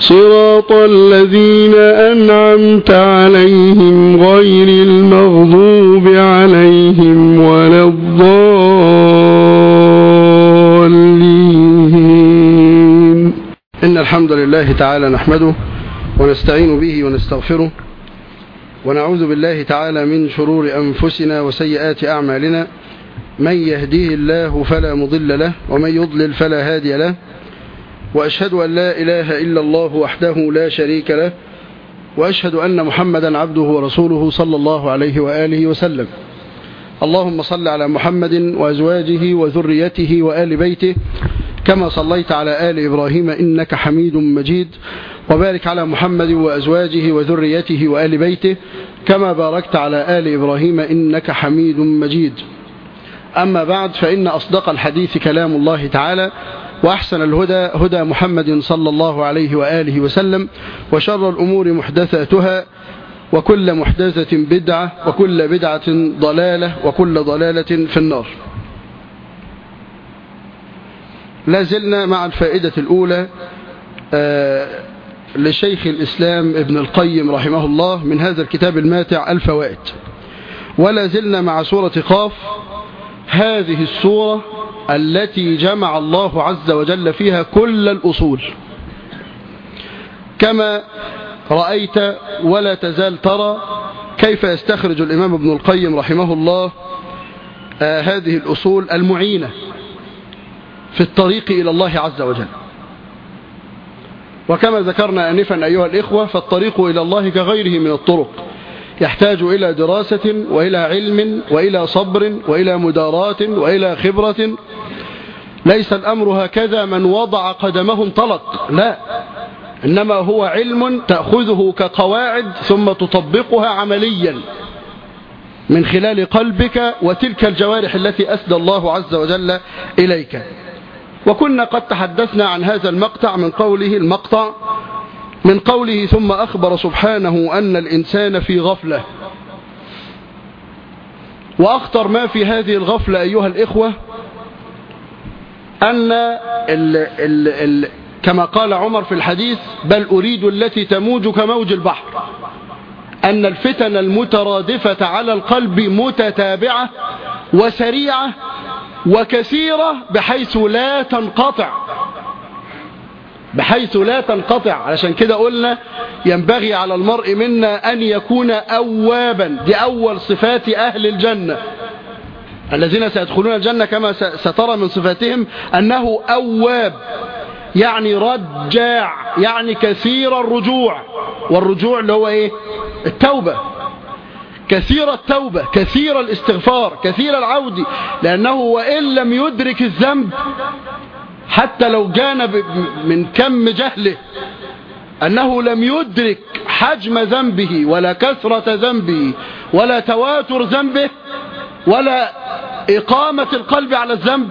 صراط الذين أنعمت عليهم غير المغضوب عليهم ولا الضالين. إن الحمد لله تعالى نحمده ونستعين به ونستغفره ونعوذ بالله تعالى من شرور أنفسنا وسيئات أعمالنا. من يهديه الله فلا مضل له ومن يضلل فلا هادي له. وأشهد أن لا إله إلا الله وحده لا شريك له وأشهد أن محمدا عبده ورسوله صلى الله عليه وآله وسلم. اللهم صل على محمد وأزواجه وذريته وآل بيته كما صليت على آل إبراهيم إنك حميد مجيد وبارك على محمد وأزواجه وذريته وآل بيته كما باركت على آل إبراهيم إنك حميد مجيد. أما بعد فإن أصدق الحديث كلام الله تعالى وأحسن الهدى هدى محمد صلى الله عليه وآله وسلم وشر الأمور محدثاتها وكل محدثة بدعة وكل بدعة ضلالة وكل ضلالة في النار. لا زلنا مع الفائدة الأولى آه لشيخ الإسلام ابن القيم رحمه الله من هذا الكتاب الماتع الفوائد. ولا زلنا مع سورة قاف هذه السورة التي جمع الله عز وجل فيها كل الأصول. كما رأيت ولا تزال ترى كيف يستخرج الإمام ابن القيم رحمه الله آه هذه الأصول المعينة في الطريق إلى الله عز وجل. وكما ذكرنا أنفا أيها الإخوة فالطريق إلى الله كغيره من الطرق. يحتاج إلى دراسة وإلى علم وإلى صبر وإلى مداراة وإلى خبرة. ليس الأمر هكذا من وضع قدمه انطلق. لا إنما هو علم تأخذه كقواعد ثم تطبقها عمليا من خلال قلبك وتلك الجوارح التي أسدى الله عز وجل إليك. وكنا قد تحدثنا عن هذا المقطع من قوله المقطع من قوله ثم أخبر سبحانه أن الإنسان في غفلة. وأخطر ما في هذه الغفلة أيها الإخوة أن ال ال ال كما قال عمر في الحديث بل أريد التي تموج كموج البحر. أن الفتن المترادفة على القلب متتابعة وسريعة وكثيرة بحيث لا تنقطع. بحيث لا تنقطع. علشان كده قلنا ينبغي على المرء منا أن يكون أوابا. دي أول صفات أهل الجنة. الذين سيدخلون الجنة كما سترى من صفاتهم أنه أواب يعني رجاع يعني كثير الرجوع. والرجوع اللي هو إيه؟ التوبة. كثير التوبة كثير الاستغفار كثير العود. لأنه وإن لم يدرك الذنب حتى لو جان من كم جهله أنه لم يدرك حجم ذنبه ولا كثرة ذنبه ولا تواتر ذنبه ولا إقامة القلب على الذنب.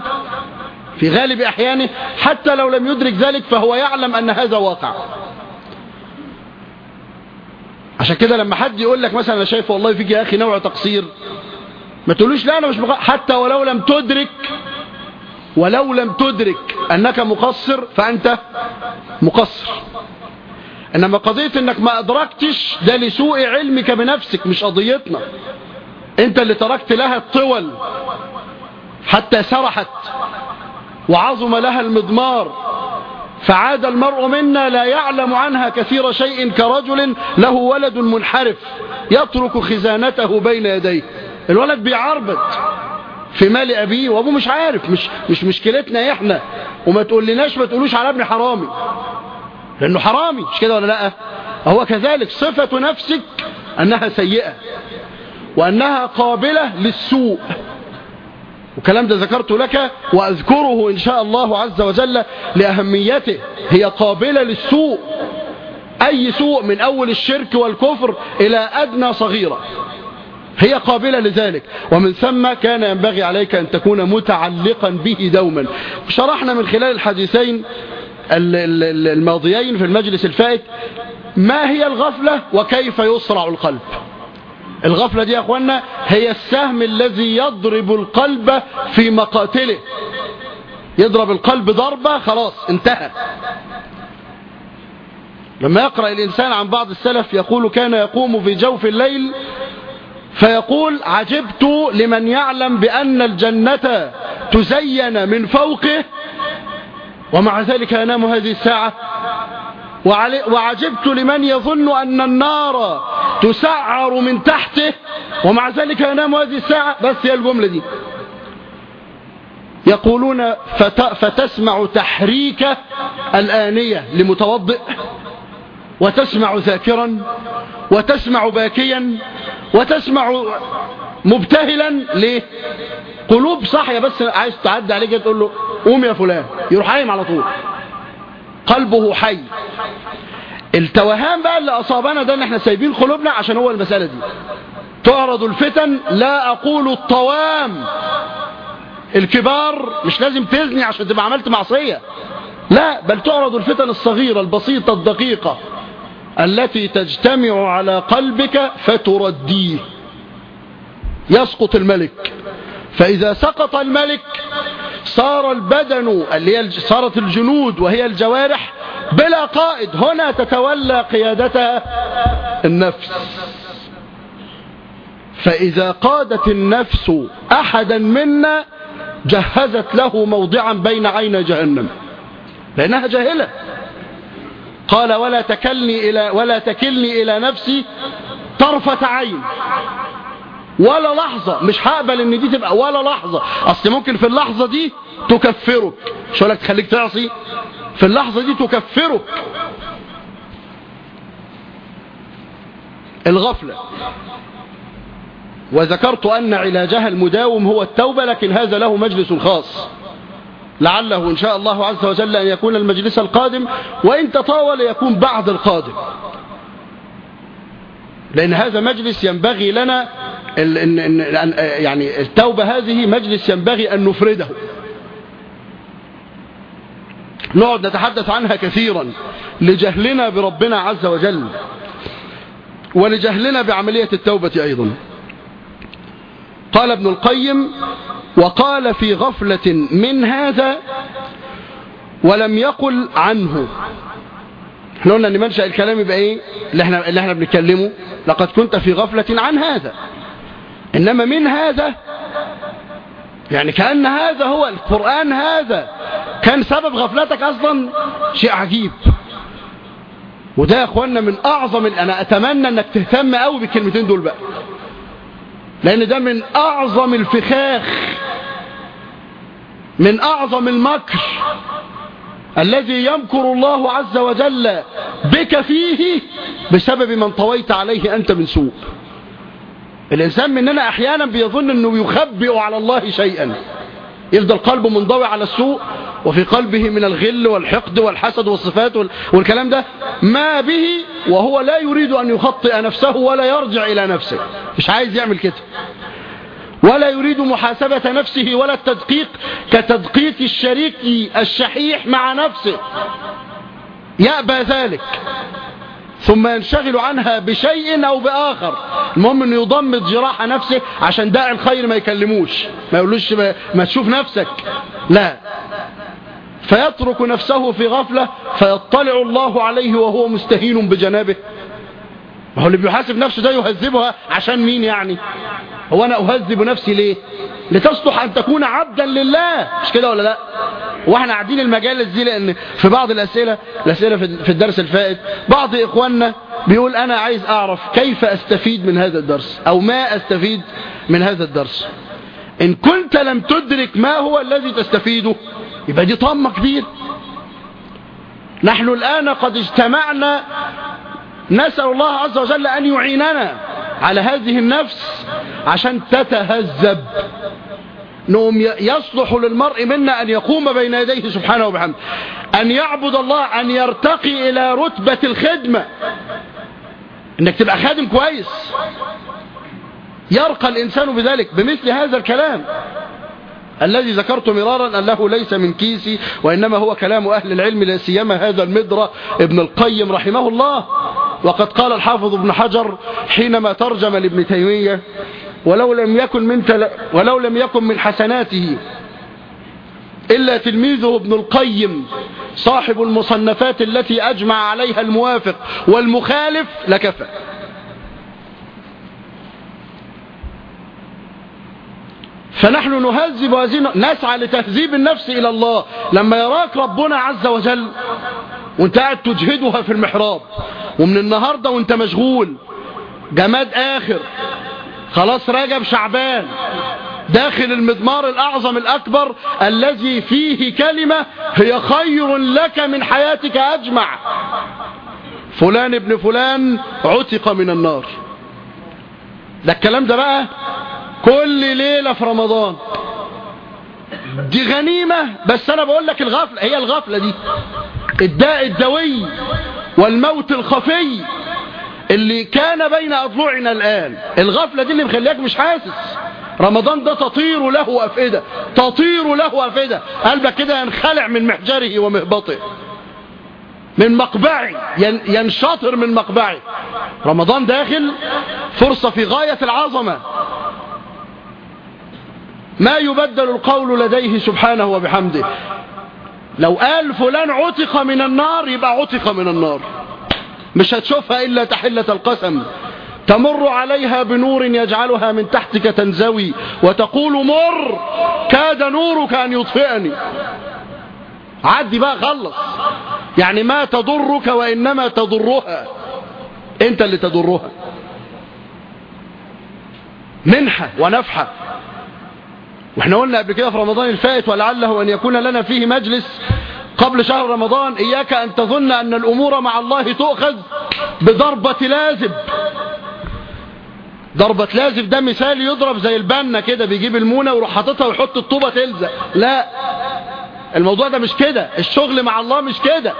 في غالب أحيانه حتى لو لم يدرك ذلك فهو يعلم أن هذا واقع. عشان كده لما حد يقول لك مثلا أنا شايف والله فيك يا أخي نوع تقصير ما تقولوش لا أنا مش مقصر حتى ولو لم تدرك ولو لم تدرك أنك مقصر فأنت مقصر. إنما قضية أنك ما أدركتش ده لسوء علمك بنفسك مش قضيتنا. أنت اللي تركت لها الطول حتى سرحت وعظم لها المضمار. فعاد المرء منا لا يعلم عنها كثير شيء كرجل له ولد منحرف يترك خزانته بين يديه. الولد بيعربد. في مال أبيه وأبوه مش عارف مش, مش مشكلتنا إحنا. وما تقولناش ما تقولوش على ابن حرامي. لأنه حرامي مش كده ولا لأ؟ هو كذلك صفة نفسك أنها سيئة وأنها قابلة للسوء. والكلام ده ذكرته لك وأذكره إن شاء الله عز وجل لأهميته. هي قابلة للسوء. أي سوء من أول الشرك والكفر إلى أدنى صغيرة. هي قابلة لذلك. ومن ثم كان ينبغي عليك أن تكون متعلقا به دوما. شرحنا من خلال الحديثين الماضيين في المجلس الفائت ما هي الغفلة وكيف يصرع القلب. الغفلة دي يا أخوانا هي السهم الذي يضرب القلب في مقاتله. يضرب القلب ضربة خلاص انتهى. لما يقرأ الإنسان عن بعض السلف يقول كان يقوم في جوف الليل فيقول عجبت لمن يعلم بأن الجنة تزين من فوقه ومع ذلك ينام هذه الساعة. وعجبت لمن يظن أن النار تسعر من تحته ومع ذلك ينام هذه الساعة. بس هي الجملة دي. يقولون فتسمع تحريك الآنية لمتوضئ وتسمع ذاكرا وتسمع باكيا وتسمع مبتهلا ليه؟ قلوب صاحية بس عايز تعدي عليك تقول له قوم يا فلان. يروح قايم على طول. قلبه حي. التوهان بقى اللي أصابنا ده إن إحنا سايبين قلوبنا عشان هو المسألة دي. تعرض الفتن لا أقول الطوام. الكبار مش لازم تزني عشان تبقى عملت معصية. لا بل تعرض الفتن الصغيرة البسيطة الدقيقة. التي تجتمع على قلبك فترديه. يسقط الملك. فإذا سقط الملك صار البدن اللي صارت الجنود وهي الجوارح بلا قائد. هنا تتولى قيادتها النفس. فإذا قادت النفس أحدا منا جهزت له موضعا بين عين جهنم. لأنها جاهلة. قال ولا تكلني إلى, ولا تكلني إلى نفسي طرفة عين. ولا لحظة مش هقبل إن دي تبقى ولا لحظة. أصل ممكن في اللحظة دي تكفرك. مش لك تخليك تعصي. في اللحظة دي تكفرك. الغفلة. وذكرت أن علاجها المداوم هو التوبة لكن هذا له مجلس خاص. لعله إن شاء الله عز وجل أن يكون المجلس القادم وإن تطاول يكون بعد القادم. لأن هذا مجلس ينبغي لنا يعني التوبة هذه مجلس ينبغي أن نفرده. نقعد نتحدث عنها كثيرا لجهلنا بربنا عز وجل ولجهلنا بعملية التوبة أيضا. قال ابن القيم وقال في غفلة من هذا ولم يقل عنه. إحنا قلنا إن منشأ الكلام يبقى إيه؟ اللي إحنا, اللي إحنا بنتكلمه. لقد كنت في غفلة عن هذا. إنما من هذا؟ يعني كأن هذا هو القرآن هذا. كان سبب غفلتك أصلا شيء عجيب. وده يا اخوانا من أعظم أنا أتمنى إنك تهتم قوي بالكلمتين دول بقى. لأن ده من أعظم الفخاخ من أعظم المكر الذي يمكر الله عز وجل بك فيه بسبب من طويت عليه أنت من سوء. الإنسان مننا أحيانا بيظن أنه يخبئ على الله شيئا. يفضل قلبه منضوي على السوء وفي قلبه من الغل والحقد والحسد والصفات والكلام ده. ما به وهو لا يريد أن يخطئ نفسه ولا يرجع إلى نفسه. مش عايز يعمل كده. ولا يريد محاسبة نفسه ولا التدقيق كتدقيق الشريك الشحيح مع نفسه. يأبى ذلك. ثم ينشغل عنها بشيء أو بآخر. المهم أنه يضمد جراح نفسه عشان داعي الخير ما يكلموش. ما يقولوش ما, ما تشوف نفسك. لا. فيترك نفسه في غفلة فيطلع الله عليه وهو مستهين بجنابه. ما هو اللي بيحاسب نفسه ده يهذبها عشان مين يعني؟ هو أنا أهذب نفسي ليه؟ لتصلح أن تكون عبدا لله. مش كده ولا لا؟ وإحنا قاعدين المجالس دي لأن في بعض الأسئلة الأسئلة في الدرس الفائت بعض إخواننا بيقول أنا عايز أعرف كيف أستفيد من هذا الدرس أو ما أستفيد من هذا الدرس. إن كنت لم تدرك ما هو الذي تستفيده يبقى دي طامة كبير. نحن الآن قد اجتمعنا نسأل الله عز وجل أن يعيننا على هذه النفس عشان تتهذب. نوم يصلح للمرء منا أن يقوم بين يديه سبحانه وبحمده. أن يعبد الله أن يرتقي إلى رتبة الخدمة. إنك تبقى خادم كويس. يرقى الإنسان بذلك بمثل هذا الكلام. الذي ذكرت مرارا أنه ليس من كيسي وإنما هو كلام أهل العلم لا سيما هذا المدرة ابن القيم رحمه الله. وقد قال الحافظ ابن حجر حينما ترجم لابن تيمية ولو لم يكن من تل... ولو لم يكن من حسناته إلا تلميذه ابن القيم صاحب المصنفات التي أجمع عليها الموافق والمخالف لكفى. فنحن نهذب هذه نسعى لتهذيب النفس إلى الله. لما يراك ربنا عز وجل وانت قاعد تجهدها في المحراب ومن النهاردة وانت مشغول جماد آخر خلاص رجب شعبان داخل المضمار الأعظم الأكبر الذي فيه كلمة هي خير لك من حياتك أجمع. فلان ابن فلان عتق من النار. ده الكلام ده بقى كل ليلة في رمضان. دي غنيمة بس أنا بقول لك الغفلة هي الغفلة دي. الداء الدوي والموت الخفي اللي كان بين أضلوعنا الآن. الغفلة دي اللي مخليك مش حاسس. رمضان ده تطير له أفئدة تطير له أفئدة. قلبك كده ينخلع من محجره ومهبطه. من مقبعي ينشطر من مقبعي. رمضان داخل فرصة في غاية العظمة. ما يبدل القول لديه سبحانه وبحمده. لو قال فلان عتق من النار يبقى عتق من النار. مش هتشوفها إلا تحلة القسم. تمر عليها بنور يجعلها من تحتك تنزوي وتقول مر كاد نورك أن يطفئني. عدي بقى خلص. يعني ما تضرك وإنما تضرها. أنت اللي تضرها. منحة ونفحة. وإحنا قلنا قبل كده في رمضان الفائت ولعله أن يكون لنا فيه مجلس قبل شهر رمضان إياك أن تظن أن الأمور مع الله تؤخذ بضربة لازب. ضربة لازب ده مثال يضرب زي البنة كده بيجيب المونة ويروح حاططها ويحط الطوبة تلزق. لا الموضوع ده مش كده الشغل مع الله مش كده.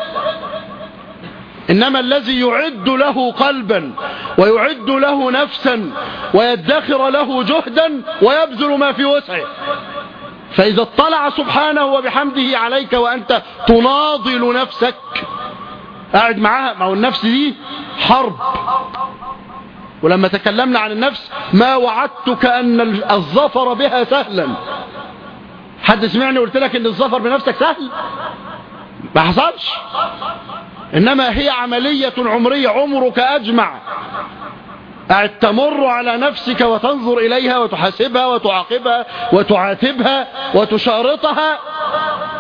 إنما الذي يعد له قلبا ويعد له نفسا ويدخر له جهدا ويبذل ما في وسعه. فإذا اطلع سبحانه وبحمده عليك وأنت تناضل نفسك. قاعد معاها ما هو النفس دي حرب. ولما تكلمنا عن النفس ما وعدتك أن الظفر بها سهلا. حد سمعني قلت لك أن الظفر بنفسك سهل؟ ما حصلش. إنما هي عملية عمرية عمرك أجمع. تمر على نفسك وتنظر إليها وتحاسبها وتعاقبها وتعاتبها وتشارطها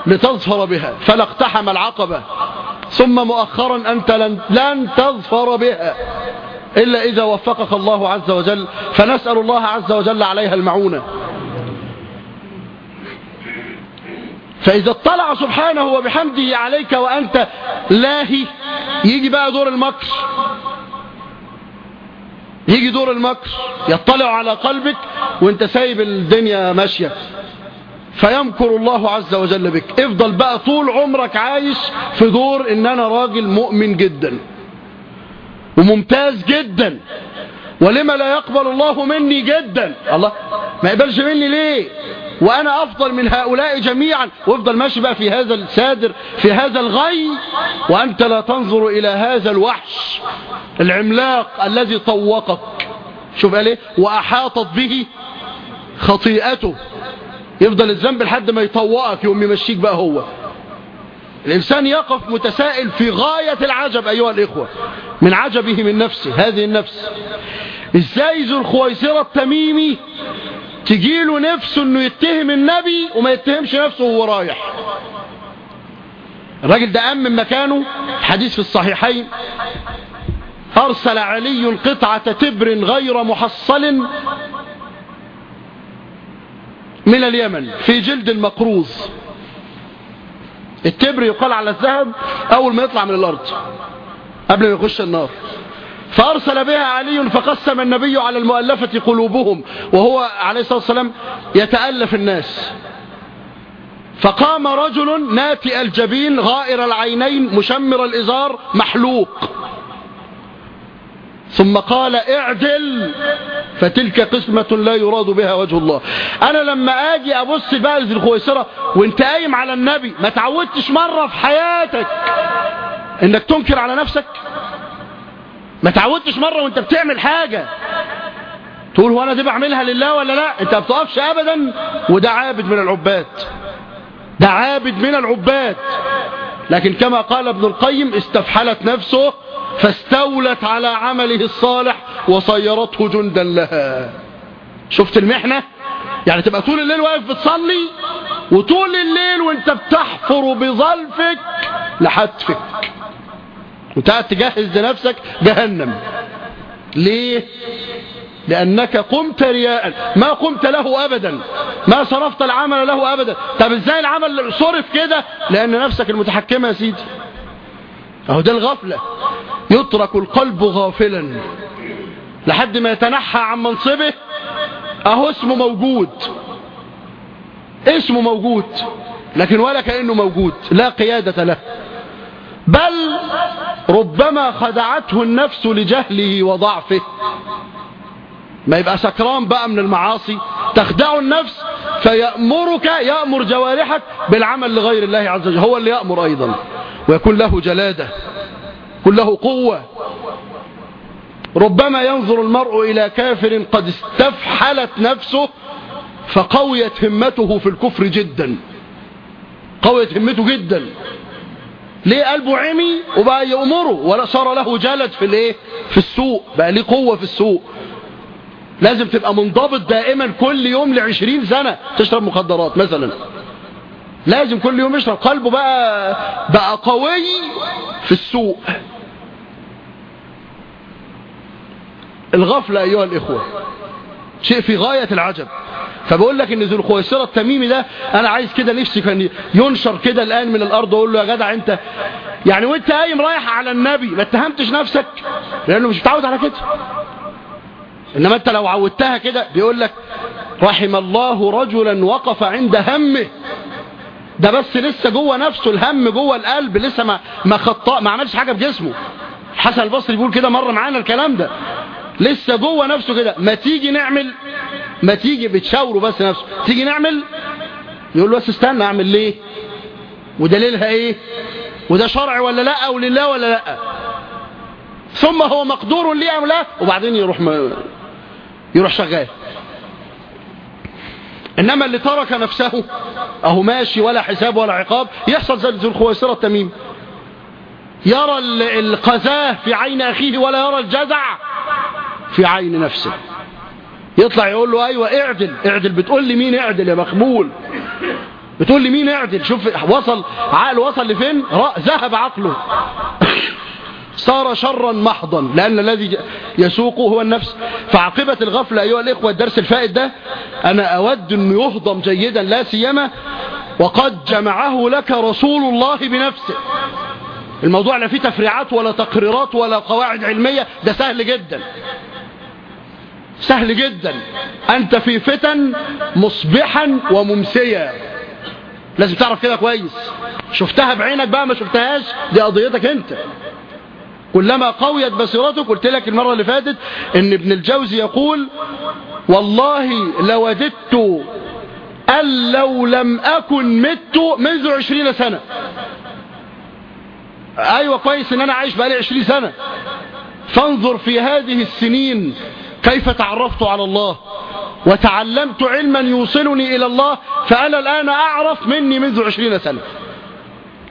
لتظفر بها. فلا اقتحم العقبة. ثم مؤخرا أنت لن, لن تظفر بها. إلا إذا وفقك الله عز وجل. فنسأل الله عز وجل عليها المعونة. فإذا اطلع سبحانه وبحمده عليك وأنت لاهي يجي بقى دور المكر. يجي دور المكر يطلع على قلبك وأنت سايب الدنيا ماشية. فيمكر الله عز وجل بك. افضل بقى طول عمرك عايش في دور إن أنا راجل مؤمن جدا وممتاز جدا. ولما لا يقبل الله مني جدا. الله ما يقبلش مني ليه؟ وأنا أفضل من هؤلاء جميعا. وافضل ماشي بقى في هذا السادر في هذا الغي. وأنت لا تنظر إلى هذا الوحش. العملاق الذي طوقك. شوف قال إيه؟ وأحاطت به خطيئته. يفضل الذنب لحد ما يطوقك يقوم يمشيك بقى هو. الإنسان يقف متسائل في غاية العجب أيها الإخوة. من عجبه من نفسه هذه النفس. إزاي ذو الخويسرة التميمي تجيله نفسه أنه يتهم النبي وما يتهمش نفسه وهو رايح. الراجل ده قام من مكانه حديث في الصحيحين. أرسل علي قطعة تبر غير محصل من اليمن في جلد المقروض التبر يقال على الذهب أول ما يطلع من الأرض قبل ما يخش النار. فأرسل بها علي فقسم النبي على المؤلفة قلوبهم وهو عليه الصلاة والسلام يتألف الناس. فقام رجل ناتئ الجبين غائر العينين مشمر الإزار محلوق. ثم قال اعدل فتلك قسمة لا يراد بها وجه الله. أنا لما آجي أبص بقى ذي الخويصرة وانت قايم على النبي ما تعودتش مرة في حياتك إنك تنكر على نفسك؟ ما تعودتش مرة وانت بتعمل حاجة. تقول هو أنا دي بعملها لله ولا لا؟ انت بتقفش ابدا. وده عابد من العباد. ده عابد من العباد. لكن كما قال ابن القيم استفحلت نفسه فاستولت على عمله الصالح وصيرته جندا لها. شفت المحنة؟ يعني تبقى طول الليل واقف بتصلي وطول الليل وانت بتحفر بظلفك لحتفك. قاعد تجهز لنفسك جهنم. ليه؟ لأنك قمت رياء ما قمت له أبدا ما صرفت العمل له أبدا. طب إزاي العمل صرف كده؟ لأن نفسك المتحكمة يا سيدي. أهو ده الغفلة. يترك القلب غافلا. لحد ما يتنحى عن منصبه. أهو اسمه موجود. اسمه موجود. لكن ولا كأنه موجود. لا قيادة له. بل ربما خدعته النفس لجهله وضعفه. ما يبقى سكران بقى من المعاصي. تخدعه النفس فيأمرك يأمر جوارحك بالعمل لغير الله عز وجل. هو اللي يأمر أيضا. ويكون له جلادة يكون له قوة. ربما ينظر المرء إلى كافر قد استفحلت نفسه فقويت همته في الكفر جدا. قويت همته جدا. ليه قلبه عمي وبقى يأمره؟ ولا صار له جلد في الايه؟ في السوق بقى ليه قوة في السوق. لازم تبقى منضبط دائما كل يوم لعشرين سنة تشرب مخدرات مثلا. لازم كل يوم يشرب. قلبه بقى بقى قوي في السوق. الغفلة أيها الإخوة شيء في غاية العجب. فبقول لك إن ذو الخويصرة التميمي ده أنا عايز كده نفسي كان ينشر كده الآن من الأرض وأقول له يا جدع أنت يعني وأنت قايم رايح على النبي ما اتهمتش نفسك؟ لأنه مش متعود على كده. إنما أنت لو عودتها كده بيقول لك رحم الله رجلا وقف عند همه. ده بس لسه جوه نفسه الهم جوه القلب لسه ما ما خطأ ما عملش حاجة بجسمه الحسن البصري بيقول كده مرة معانا الكلام ده. لسه جوه نفسه كده. ما تيجي نعمل ما تيجي بتشاوره بس نفسه. تيجي نعمل؟ يقول له بس استنى أعمل ليه؟ ودليلها إيه؟ وده شرع ولا لأ؟ أو لله ولا لأ؟ ثم هو مقدور ليه ام لا؟ وبعدين يروح ما يروح شغال. إنما اللي ترك نفسه أهو ماشي ولا حساب ولا عقاب يحصل زي الخويصره التميم. يرى القذاه في عين أخيه ولا يرى الجزع في عين نفسه. يطلع يقول له أيوه اعدل اعدل. بتقول لي مين اعدل يا مخمول؟ بتقول لي مين اعدل؟ شوف وصل عقله وصل لفين؟ ذهب عقله. صار شرا محضا لأن الذي يسوقه هو النفس. فعاقبة الغفلة أيها الإخوة الدرس الفائد ده أنا أود أنه يهضم جيدا لا سيما وقد جمعه لك رسول الله بنفسه. الموضوع لا فيه تفريعات ولا تقريرات ولا قواعد علمية ده سهل جدا. سهل جدا. أنت في فتن مصبحا وممسيا. لازم تعرف كده كويس. شفتها بعينك بقى ما شفتهاش؟ دي قضيتك أنت. كلما قويت بصيرتك قلت لك المرة اللي فاتت إن ابن الجوزي يقول والله لوددت أن لو لم أكن مت منذ عشرين سنة. أيوة كويس إن أنا عايش بقالي عشرين سنة. فانظر في هذه السنين كيف تعرفت على الله؟ وتعلمت علما يوصلني إلى الله فأنا الآن أعرف مني منذ عشرين سنة.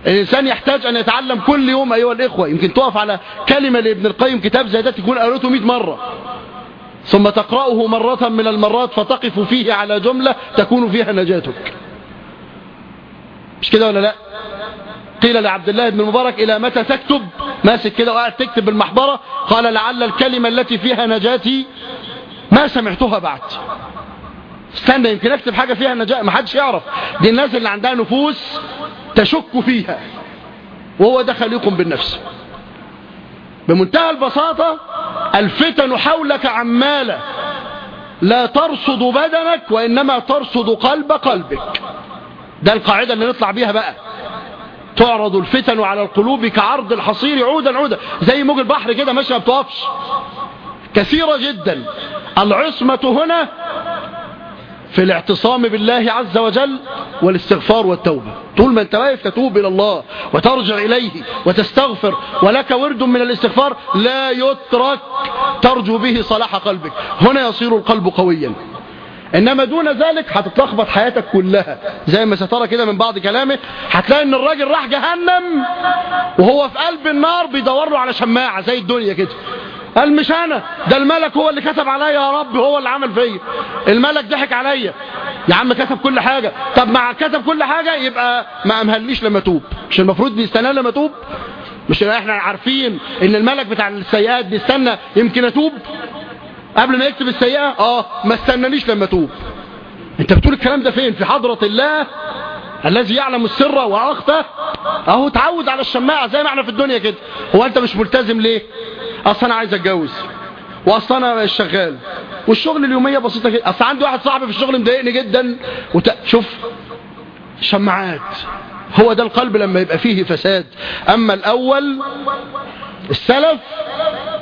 الإنسان يحتاج أن يتعلم كل يوم أيها الإخوة يمكن تقف على كلمة لابن القيم كتاب زي ده تكون قرأته 100 مرة. ثم تقرأه مرة من المرات فتقف فيه على جملة تكون فيها نجاتك. مش كده ولا لا؟ قيل لعبد الله بن المبارك إلى متى تكتب؟ ماسك كده وقاعد تكتب بالمحبرة قال لعل الكلمة التي فيها نجاتي ما سمعتها بعد. استنى يمكن أكتب حاجة فيها نجاة ما حدش يعرف. دي الناس اللي عندها نفوس تشك فيها. وهو ده خليق بالنفس. بمنتهى البساطة الفتن حولك عمالة لا ترصد بدنك وإنما ترصد قلب قلبك. ده القاعدة اللي نطلع بيها بقى. تعرض الفتن على القلوب كعرض الحصير عودا عودا. زي موج البحر كده ماشي ما بتقفش. كثيرة جدا. العصمة هنا في الاعتصام بالله عز وجل والاستغفار والتوبة. طول ما انت واقف تتوب إلى الله وترجع إليه وتستغفر ولك ورد من الاستغفار لا يترك ترجو به صلاح قلبك. هنا يصير القلب قويا. إنما دون ذلك هتتلخبط حياتك كلها. زي ما سترى كده من بعض كلامه هتلاقي إن الراجل راح جهنم وهو في قلب النار بيدور له على شماعة زي الدنيا كده. قال مش أنا ده الملك هو اللي كتب عليا يا رب هو اللي عمل فيا. الملك ضحك عليا. يا عم كتب كل حاجة. طب مع كتب كل حاجة يبقى ما أمهلنيش لما توب مش المفروض بيستنى لما توب مش إحنا عارفين إن الملك بتاع السيئات بيستنى يمكن أتوب؟ قبل ما يكتب السيئة؟ آه ما استنانيش لما توب. أنت بتقول الكلام ده فين؟ في حضرة الله الذي يعلم السر وأخفى؟ أهو تعود على الشماعة زي ما إحنا في الدنيا كده. هو أنت مش ملتزم ليه؟ أصل أنا عايز أتجوز. وأصل أنا شغال. والشغل اليومية بسيطة كده أصل عندي واحد صاحبي في الشغل مضايقني جدا. وت... شوف شماعات. هو ده القلب لما يبقى فيه فساد. أما الأول السلف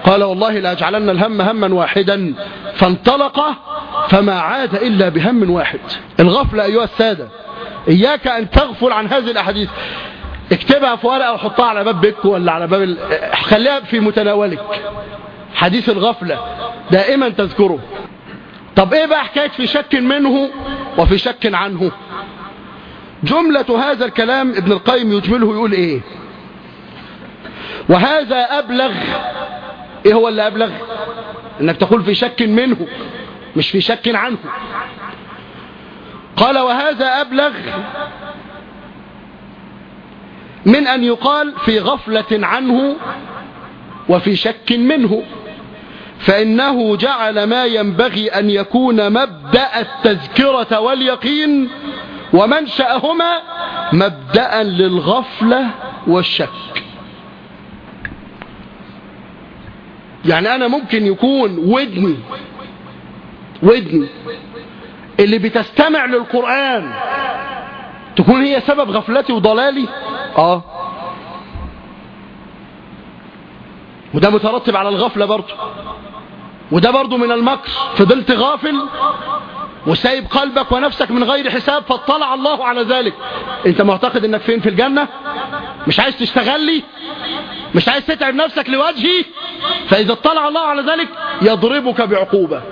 قال والله لأجعلن الهم هما واحدا فانطلق فما عاد إلا بهم واحد. الغفلة أيها السادة إياك أن تغفل عن هذه الأحاديث. اكتبها في ورقة وحطها على باب بك ولا على باب ال... خليها في متناولك. حديث الغفلة دائما تذكره. طب إيه بقى حكاية في شك منه وفي شك عنه؟ جملة هذا الكلام ابن القيم يجمله يقول إيه؟ وهذا أبلغ إيه هو اللي أبلغ؟ إنك تقول في شك منه مش في شك عنه. قال وهذا أبلغ من أن يقال في غفلة عنه وفي شك منه. فإنه جعل ما ينبغي أن يكون مبدأ التذكرة واليقين ومنشأهما مبدأ للغفلة والشك. يعني أنا ممكن يكون ودني ودني اللي بتستمع للقرآن تكون هي سبب غفلتي وضلالي؟ آه. وده مترتب على الغفلة برضه. وده برضه من المكر فضلت غافل؟ وسايب قلبك ونفسك من غير حساب فاطلع الله على ذلك. انت معتقد انك فين؟ في الجنة؟ مش عايز تشتغل لي مش عايز تتعب نفسك لوجهي؟ فإذا اطلع الله على ذلك يضربك بعقوبة.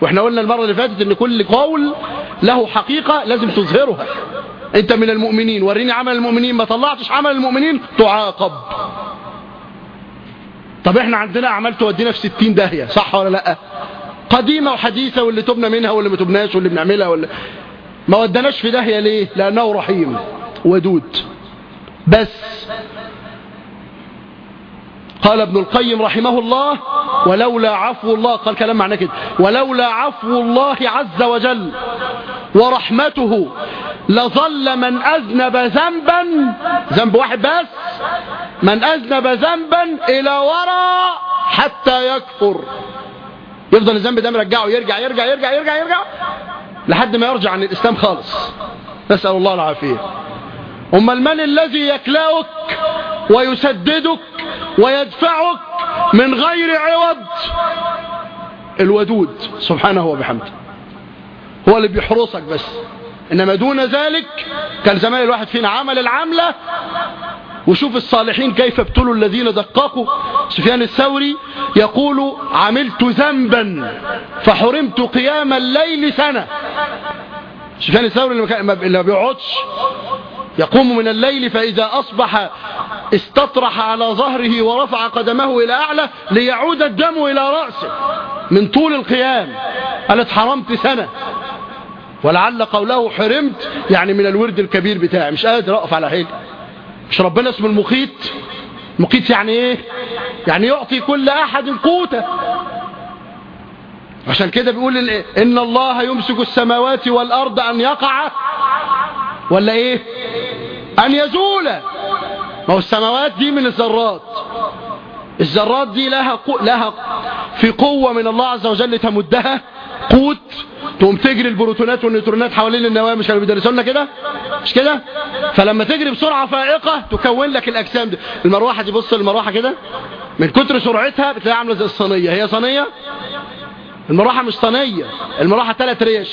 وإحنا قلنا المرة اللي فاتت إن كل قول له حقيقة لازم تظهرها. انت من المؤمنين وريني عمل المؤمنين. ما طلعتش عمل المؤمنين تعاقب. طب إحنا عندنا أعمال تودينا في ستين داهية صح ولا لأ؟ قديمة وحديثة واللي تبنى منها واللي ما تبناش واللي بنعملها واللي ما ودناش في داهية ليه؟ لأنه رحيم ودود. بس. قال ابن القيم رحمه الله ولولا عفو الله قال كلام معناه كده ولولا عفو الله عز وجل ورحمته لظل من أذنب ذنبا ذنب واحد بس من أذنب ذنبا إلى وراء حتى يكفر. يفضل الذنب ده مرجعه يرجع يرجع يرجع يرجع يرجع لحد ما يرجع عن الإسلام خالص. نسأل الله العافية. أما المن الذي يكلأك ويسددك ويدفعك من غير عوض؟ الودود سبحانه وبحمده. هو اللي بيحرسك بس. إنما دون ذلك كان زمان الواحد فينا عمل العملة وشوف الصالحين كيف ابتلوا الذين دققوا. سفيان الثوري يقول عملت ذنبا فحرمت قيام الليل سنة. سفيان الثوري اللي ما بيقعدش يقوم من الليل فإذا أصبح استطرح على ظهره ورفع قدمه إلى أعلى ليعود الدم إلى رأسه من طول القيام. قالت حرمت سنة. ولعل قوله حرمت يعني من الورد الكبير بتاعي مش قادر أقف على حيلي مش ربنا اسمه المقيت مقيت يعني إيه؟ يعني يعطي كل أحد قوته عشان كده بيقول إن الله يمسك السماوات والأرض أن يقع ولا إيه؟ أن يزول. ما هو السماوات دي من الذرات. الذرات دي لها. لها في قوة من الله عز وجل تمدها. قوت تقوم تجري البروتونات والنيوترونات حوالين النواة مش كانوا بيدرسوا لنا كده؟ مش كده؟ فلما تجري بسرعة فائقة تكون لك الأجسام دي. المروحة دي بص المروحة كده من كتر سرعتها بتلاقيها عاملة زي الصينية. هي صينية؟ المروحة مش صينية المروحة ثلاث ريش.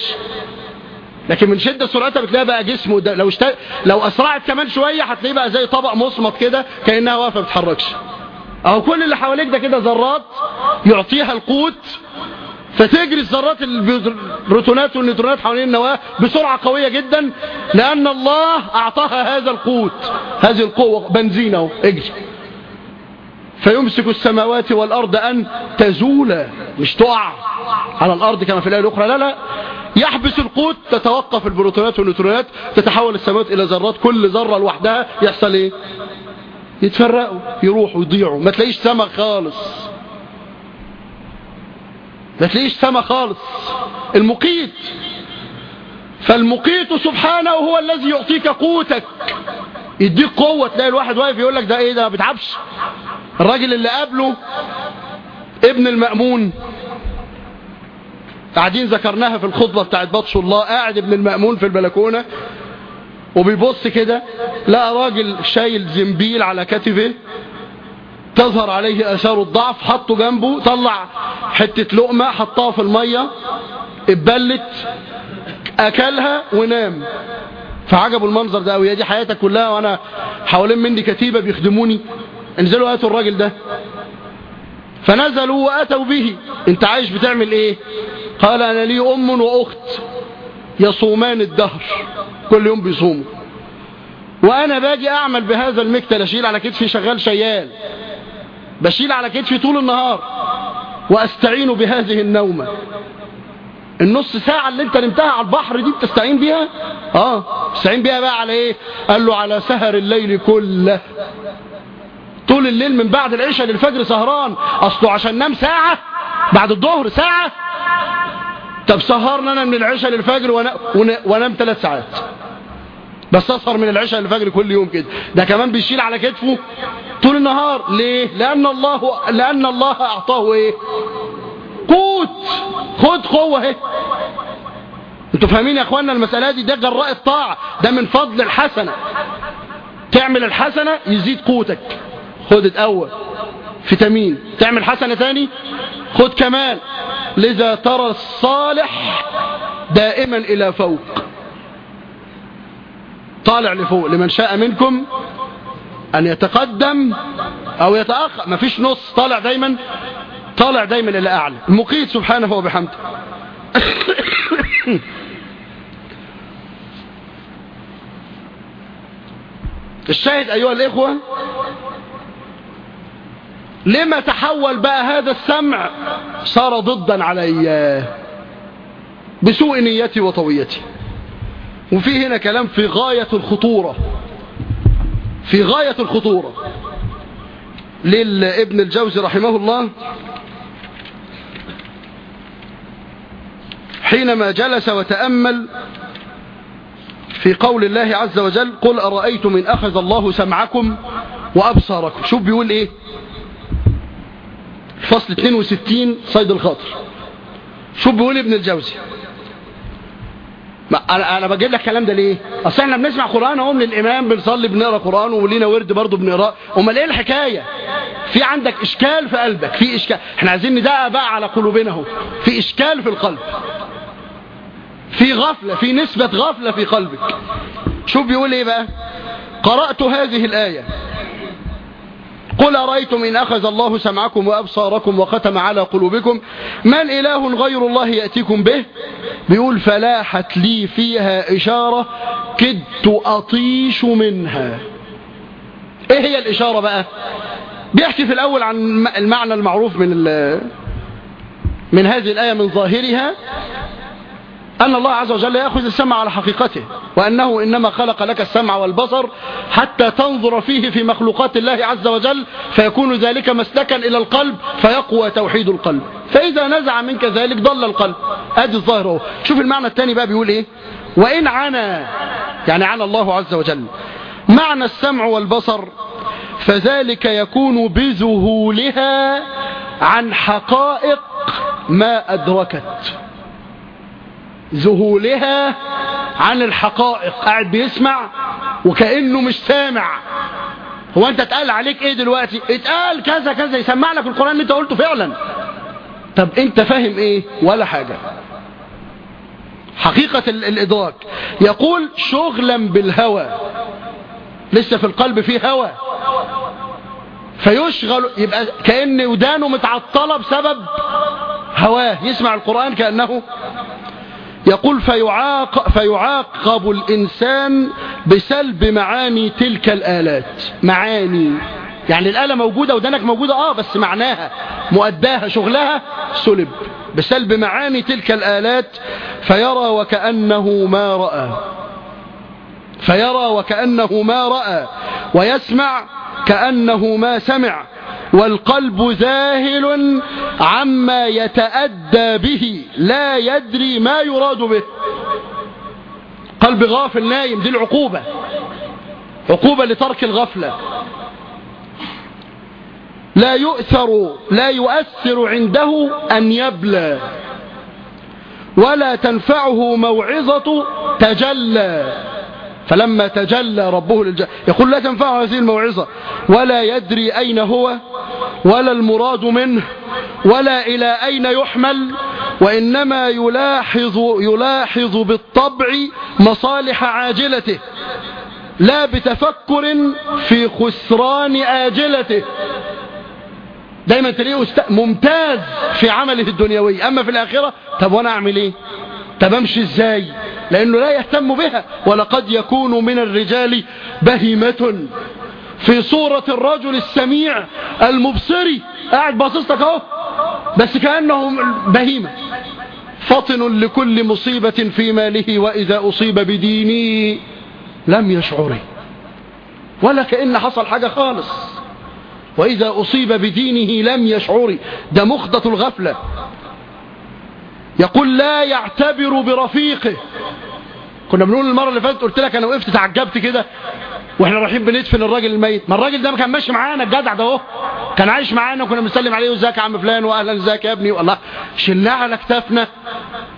لكن من شدة سرعتها بتلاقي بقى جسمه ده. لو اشت... لو أسرعت كمان شوية هتلاقيه بقى زي طبق مصمت كده كأنها واقفة ما بتتحركش. أهو كل اللي حواليك ده كده ذرات يعطيها القوت فتجري الذرات البروتونات والنيوترونات حوالين النواة بسرعة قوية جدا لأن الله أعطاها هذا القوت هذه القوة بنزين أهو اجري. فيمسك السماوات والأرض أن تزولا مش تقع على الأرض كما في الآية الأخرى لا لا. يحبس القوت تتوقف البروتونات والنيوترونات تتحول السماوات إلى ذرات كل ذرة لوحدها يحصل إيه؟ يتفرقوا يروحوا يضيعوا ما تلاقيش سما خالص. ما تلاقيش سما خالص. المقيت. فالمقيت سبحانه هو الذي يعطيك قوتك. يديك قوة. تلاقي الواحد واقف يقول لك ده إيه ده؟ ما بتعبش الراجل اللي قبله ابن المأمون. قاعدين ذكرناها في الخطبة بتاعت بطش الله. قاعد ابن المأمون في البلكونة. وبيبص كده. لقى راجل شايل زنبيل على كتفه. تظهر عليه آثار الضعف حطه جنبه طلع حتة لقمة حطها في المية اتبلت أكلها ونام. فعجبوا المنظر ده قوي دي حياتك كلها وأنا حوالين مني كتيبة بيخدموني. انزلوا هاتوا الراجل ده. فنزلوا وأتوا به. انت عايش بتعمل إيه؟ قال أنا لي أم وأخت يصومان الدهر. كل يوم بيصوموا. وأنا باجي أعمل بهذا المكتل أشيل على كتفي شغال شيال. بشيل على كتفي طول النهار وأستعين بهذه النومة. النص ساعة اللي انت نمتها على البحر دي بتستعين بيها؟ آه. بتستعين بيها بقى على إيه؟ قال له على سهر الليل كله. طول الليل من بعد العشاء للفجر سهران. أصله عشان نام ساعة بعد الظهر ساعة. طب سهرنا أنا من العشاء للفجر وانام ثلاث ساعات. بس اسهر من العشاء للفجر كل يوم كده. ده كمان بيشيل على كتفه طول النهار. ليه؟ لأن الله لأن الله أعطاه إيه؟ قوت. خد قوة اهي أنتوا فاهمين يا اخوانا المسألة دي؟ ده جراء الطاعة. ده من فضل الحسنة. تعمل الحسنة يزيد قوتك. خد الأول. فيتامين. تعمل حسنة تاني؟ خد كمان لذا ترى الصالح دائما إلى فوق. طالع لفوق لمن شاء منكم أن يتقدم أو يتأخر. مفيش نص طالع دايما طالع دايما إلى أعلى. المقيت سبحانه وبحمده. الشاهد أيها الإخوة لما تحول بقى هذا السمع صار ضدا علي بسوء نيتي وطويتي. وفي هنا كلام في غاية الخطورة. في غاية الخطورة. للابن الجوزي رحمه الله حينما جلس وتأمل في قول الله عز وجل قل أرأيتم إن أخذ الله سمعكم وأبصاركم. شوف بيقول إيه؟ فصل 62 صيد الخاطر. شوف بيقول ابن الجوزي. أنا أنا بجيب لك الكلام ده ليه؟ أصل إحنا بنسمع قرآن أهو من الإمام بنصلي بنقرأ قرآن ولينا ورد برضه بنقراه أمال إيه الحكاية؟ في عندك إشكال في قلبك في إشكال. إحنا عايزين ندقق بقى على قلوبنا أهو. في إشكال في القلب. في غفلة في نسبة غفلة في قلبك. شوف بيقول إيه بقى؟ قرأت هذه الآية. قل أرأيتم إن أخذ الله سمعكم وأبصاركم وختم على قلوبكم؟ من إله غير الله يأتيكم به؟ بيقول فلاحت لي فيها إشارة كدت أطيش منها. إيه هي الإشارة بقى؟ بيحكي في الأول عن المعنى المعروف من من هذه الآية من ظاهرها. أن الله عز وجل يأخذ السمع على حقيقته وأنه إنما خلق لك السمع والبصر حتى تنظر فيه في مخلوقات الله عز وجل فيكون ذلك مسلكا إلى القلب فيقوى توحيد القلب. فإذا نزع منك ذلك ضل القلب. أدي الظاهر هو شوف المعنى الثاني بقى بيقول إيه؟ وإن عنا يعني عنا الله عز وجل معنى السمع والبصر فذلك يكون بذهولها عن حقائق ما أدركت. ذهولها عن الحقائق. قاعد بيسمع وكأنه مش سامع. هو أنت اتقال عليك إيه دلوقتي؟ اتقال كذا كذا يسمع لك القرآن اللي أنت قلته فعلا. طب أنت فاهم إيه؟ ولا حاجة. حقيقة الإدراك. يقول شغلا بالهوى. لسه في القلب فيه هوى. فيشغل يبقى كأن ودانه متعطلة بسبب هواه. يسمع القرآن كأنه يقول فيعاق فيعاقب الإنسان بسلب معاني تلك الآلات. معاني. يعني الآلة موجودة ودانك موجودة آه بس معناها مؤداها شغلها سلب. بسلب معاني تلك الآلات فيرى وكأنه ما رأى. فيرى وكأنه ما رأى ويسمع كأنه ما سمع والقلب ذاهل عما يتأدى به لا يدري ما يراد به. قلب غافل نايم دي العقوبة. عقوبة لترك الغفلة. لا يؤثر لا يؤثر عنده أن يبلى. ولا تنفعه موعظة تجلى. فلما تجلى ربه للجنة يقول لا تنفعه هذه الموعظة. ولا يدري أين هو ولا المراد منه ولا إلى أين يحمل وإنما يلاحظ, يلاحظ بالطبع مصالح عاجلته. لا بتفكر في خسران آجلته دايما تلاقيه ممتاز في عمله الدنيوي. أما في الآخرة طب وأنا أعمل إيه؟ طب أمشي إزاي؟ لأنه لا يهتم بها. ولقد يكون من الرجال بهيمة. في صورة الرجل السميع المبصري قاعد باصص لك أهو. بس كأنه بهيمة. فطن لكل مصيبة في ماله. وإذا أصيب بدينه لم يشعره ولا كأن حصل حاجة خالص. وإذا أصيب بدينه لم يشعر ده مخضة الغفلة. يقول لا يعتبر برفيقه. كنا بنقول المرة اللي فاتت قلت لك أنا وقفت تعجبت كده. وإحنا رايحين بندفن الراجل الميت. ما الراجل ده ما كان ماشي معانا الجدع ده أهو. كان عايش معانا وكنا بنسلم عليه. وازيك يا عم فلان؟ واهلا. إزيك يا ابني؟ والله شلناه على كتافنا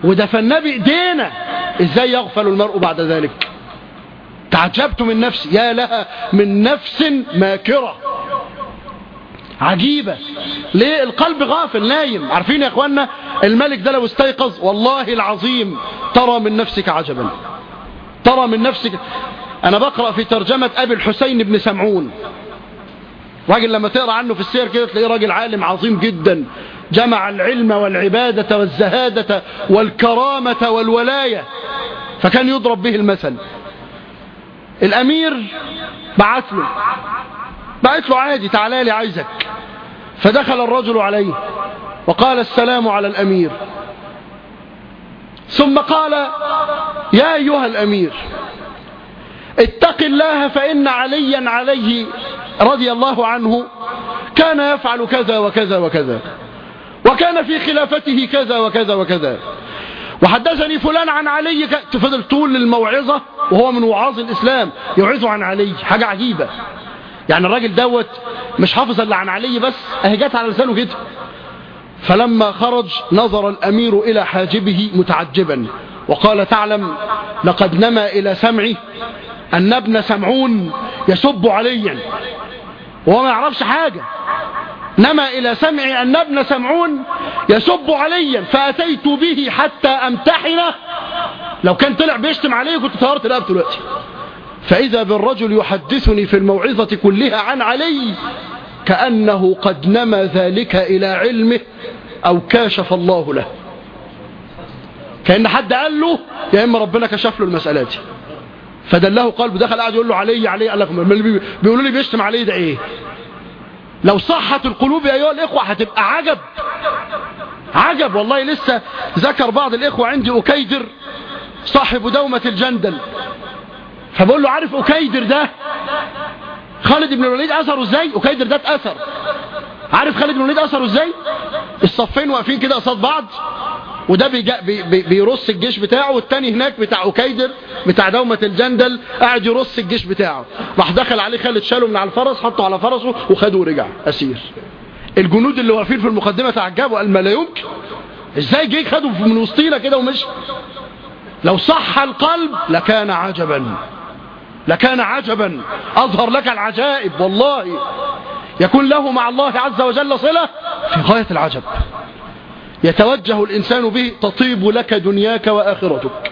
ودفناه بإيدينا. إزاي يغفل المرء بعد ذلك؟ تعجبت من نفسي. يا لها من نفس ماكرة. عجيبة. ليه؟ القلب غافل نايم. عارفين يا اخوانا الملك ده لو استيقظ والله العظيم ترى من نفسك عجبا. ترى من نفسك. أنا بقرأ في ترجمة أبي الحسين بن سمعون. راجل لما تقرأ عنه في السير كده تلاقيه راجل عالم عظيم جدا. جمع العلم والعبادة والزهادة والكرامة والولاية. فكان يضرب به المثل. الأمير بعث له. بعث له عادي تعالى لي عايزك. فدخل الرجل عليه وقال السلام على الأمير. ثم قال يا أيها الأمير اتق الله فإن عليا عليه رضي الله عنه كان يفعل كذا وكذا وكذا وكان في خلافته كذا وكذا وكذا. وحدثني فلان عن علي تفضل طول الموعظة وهو من وعاظ الإسلام يوعظه عن علي حاجة عجيبة. يعني الراجل دوت مش حافظ اللي عن علي بس أهي جت على لسانه كده. فلما خرج نظر الأمير إلى حاجبه متعجبا وقال تعلم لقد نما إلى سمعي أن ابن سمعون يسب عليا وهو ما يعرفش حاجة. نما إلى سمعي أن ابن سمعون يسب عليا فأتيت به حتى أمتحنه. لو كان طلع بيشتم عليه كنت طهرت رقبته دلوقتي. فإذا بالرجل يحدثني في الموعظة كلها عن علي كأنه قد نما ذلك إلى علمه أو كاشف الله له. كأن حد قال له يا إما ربنا كشف له المسألة دي. فدله قلبه دخل قاعد يقول له علي علي قال لكم بيقولوا لي بيشتم علي ده إيه؟ لو صحت القلوب يا أيها الإخوة هتبقى عجب. عجب والله لسه ذكر بعض الإخوة عندي أكيدر صاحب دومة الجندل. فبقول له عارف أكيدر ده؟ خالد بن الوليد أثره إزاي؟ أكيدر ده اتأثر. عارف خالد بن الوليد أثره إزاي؟ الصفين واقفين كده قصاد بعض وده بي بي بيرص الجيش بتاعه والتاني هناك بتاع أكيدر بتاع دومة الجندل قاعد يرص الجيش بتاعه. راح دخل عليه خالد شاله من على الفرس حطه على فرسه وخده ورجع. أسير. الجنود اللي واقفين في المقدمة تعجبوا قال ما لا يمكن إزاي جه خده من وسطينا كده ومشي لو صح القلب لكان عجبا. لكان عجبا. أظهر لك العجائب والله. يكون له مع الله عز وجل صلة في غاية العجب. يتوجه الإنسان به تطيب لك دنياك وآخرتك.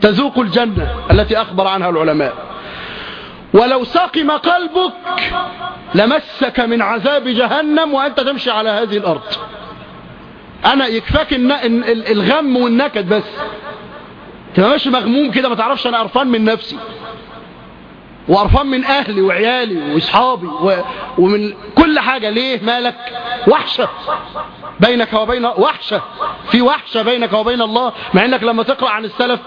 تذوق الجنة التي أخبر عنها العلماء. ولو سقم قلبك لمسك من عذاب جهنم وأنت تمشي على هذه الأرض. أنا يكفاك الغم والنكد بس. تبقى ماشي مغموم كده ما تعرفش أنا قرفان من نفسي. وقرفان من أهلي وعيالي وإصحابي ومن كل حاجة. ليه مالك؟ وحشة. بينك وبين وحشة في وحشة بينك وبين الله مع إنك لما تقرأ عن السلف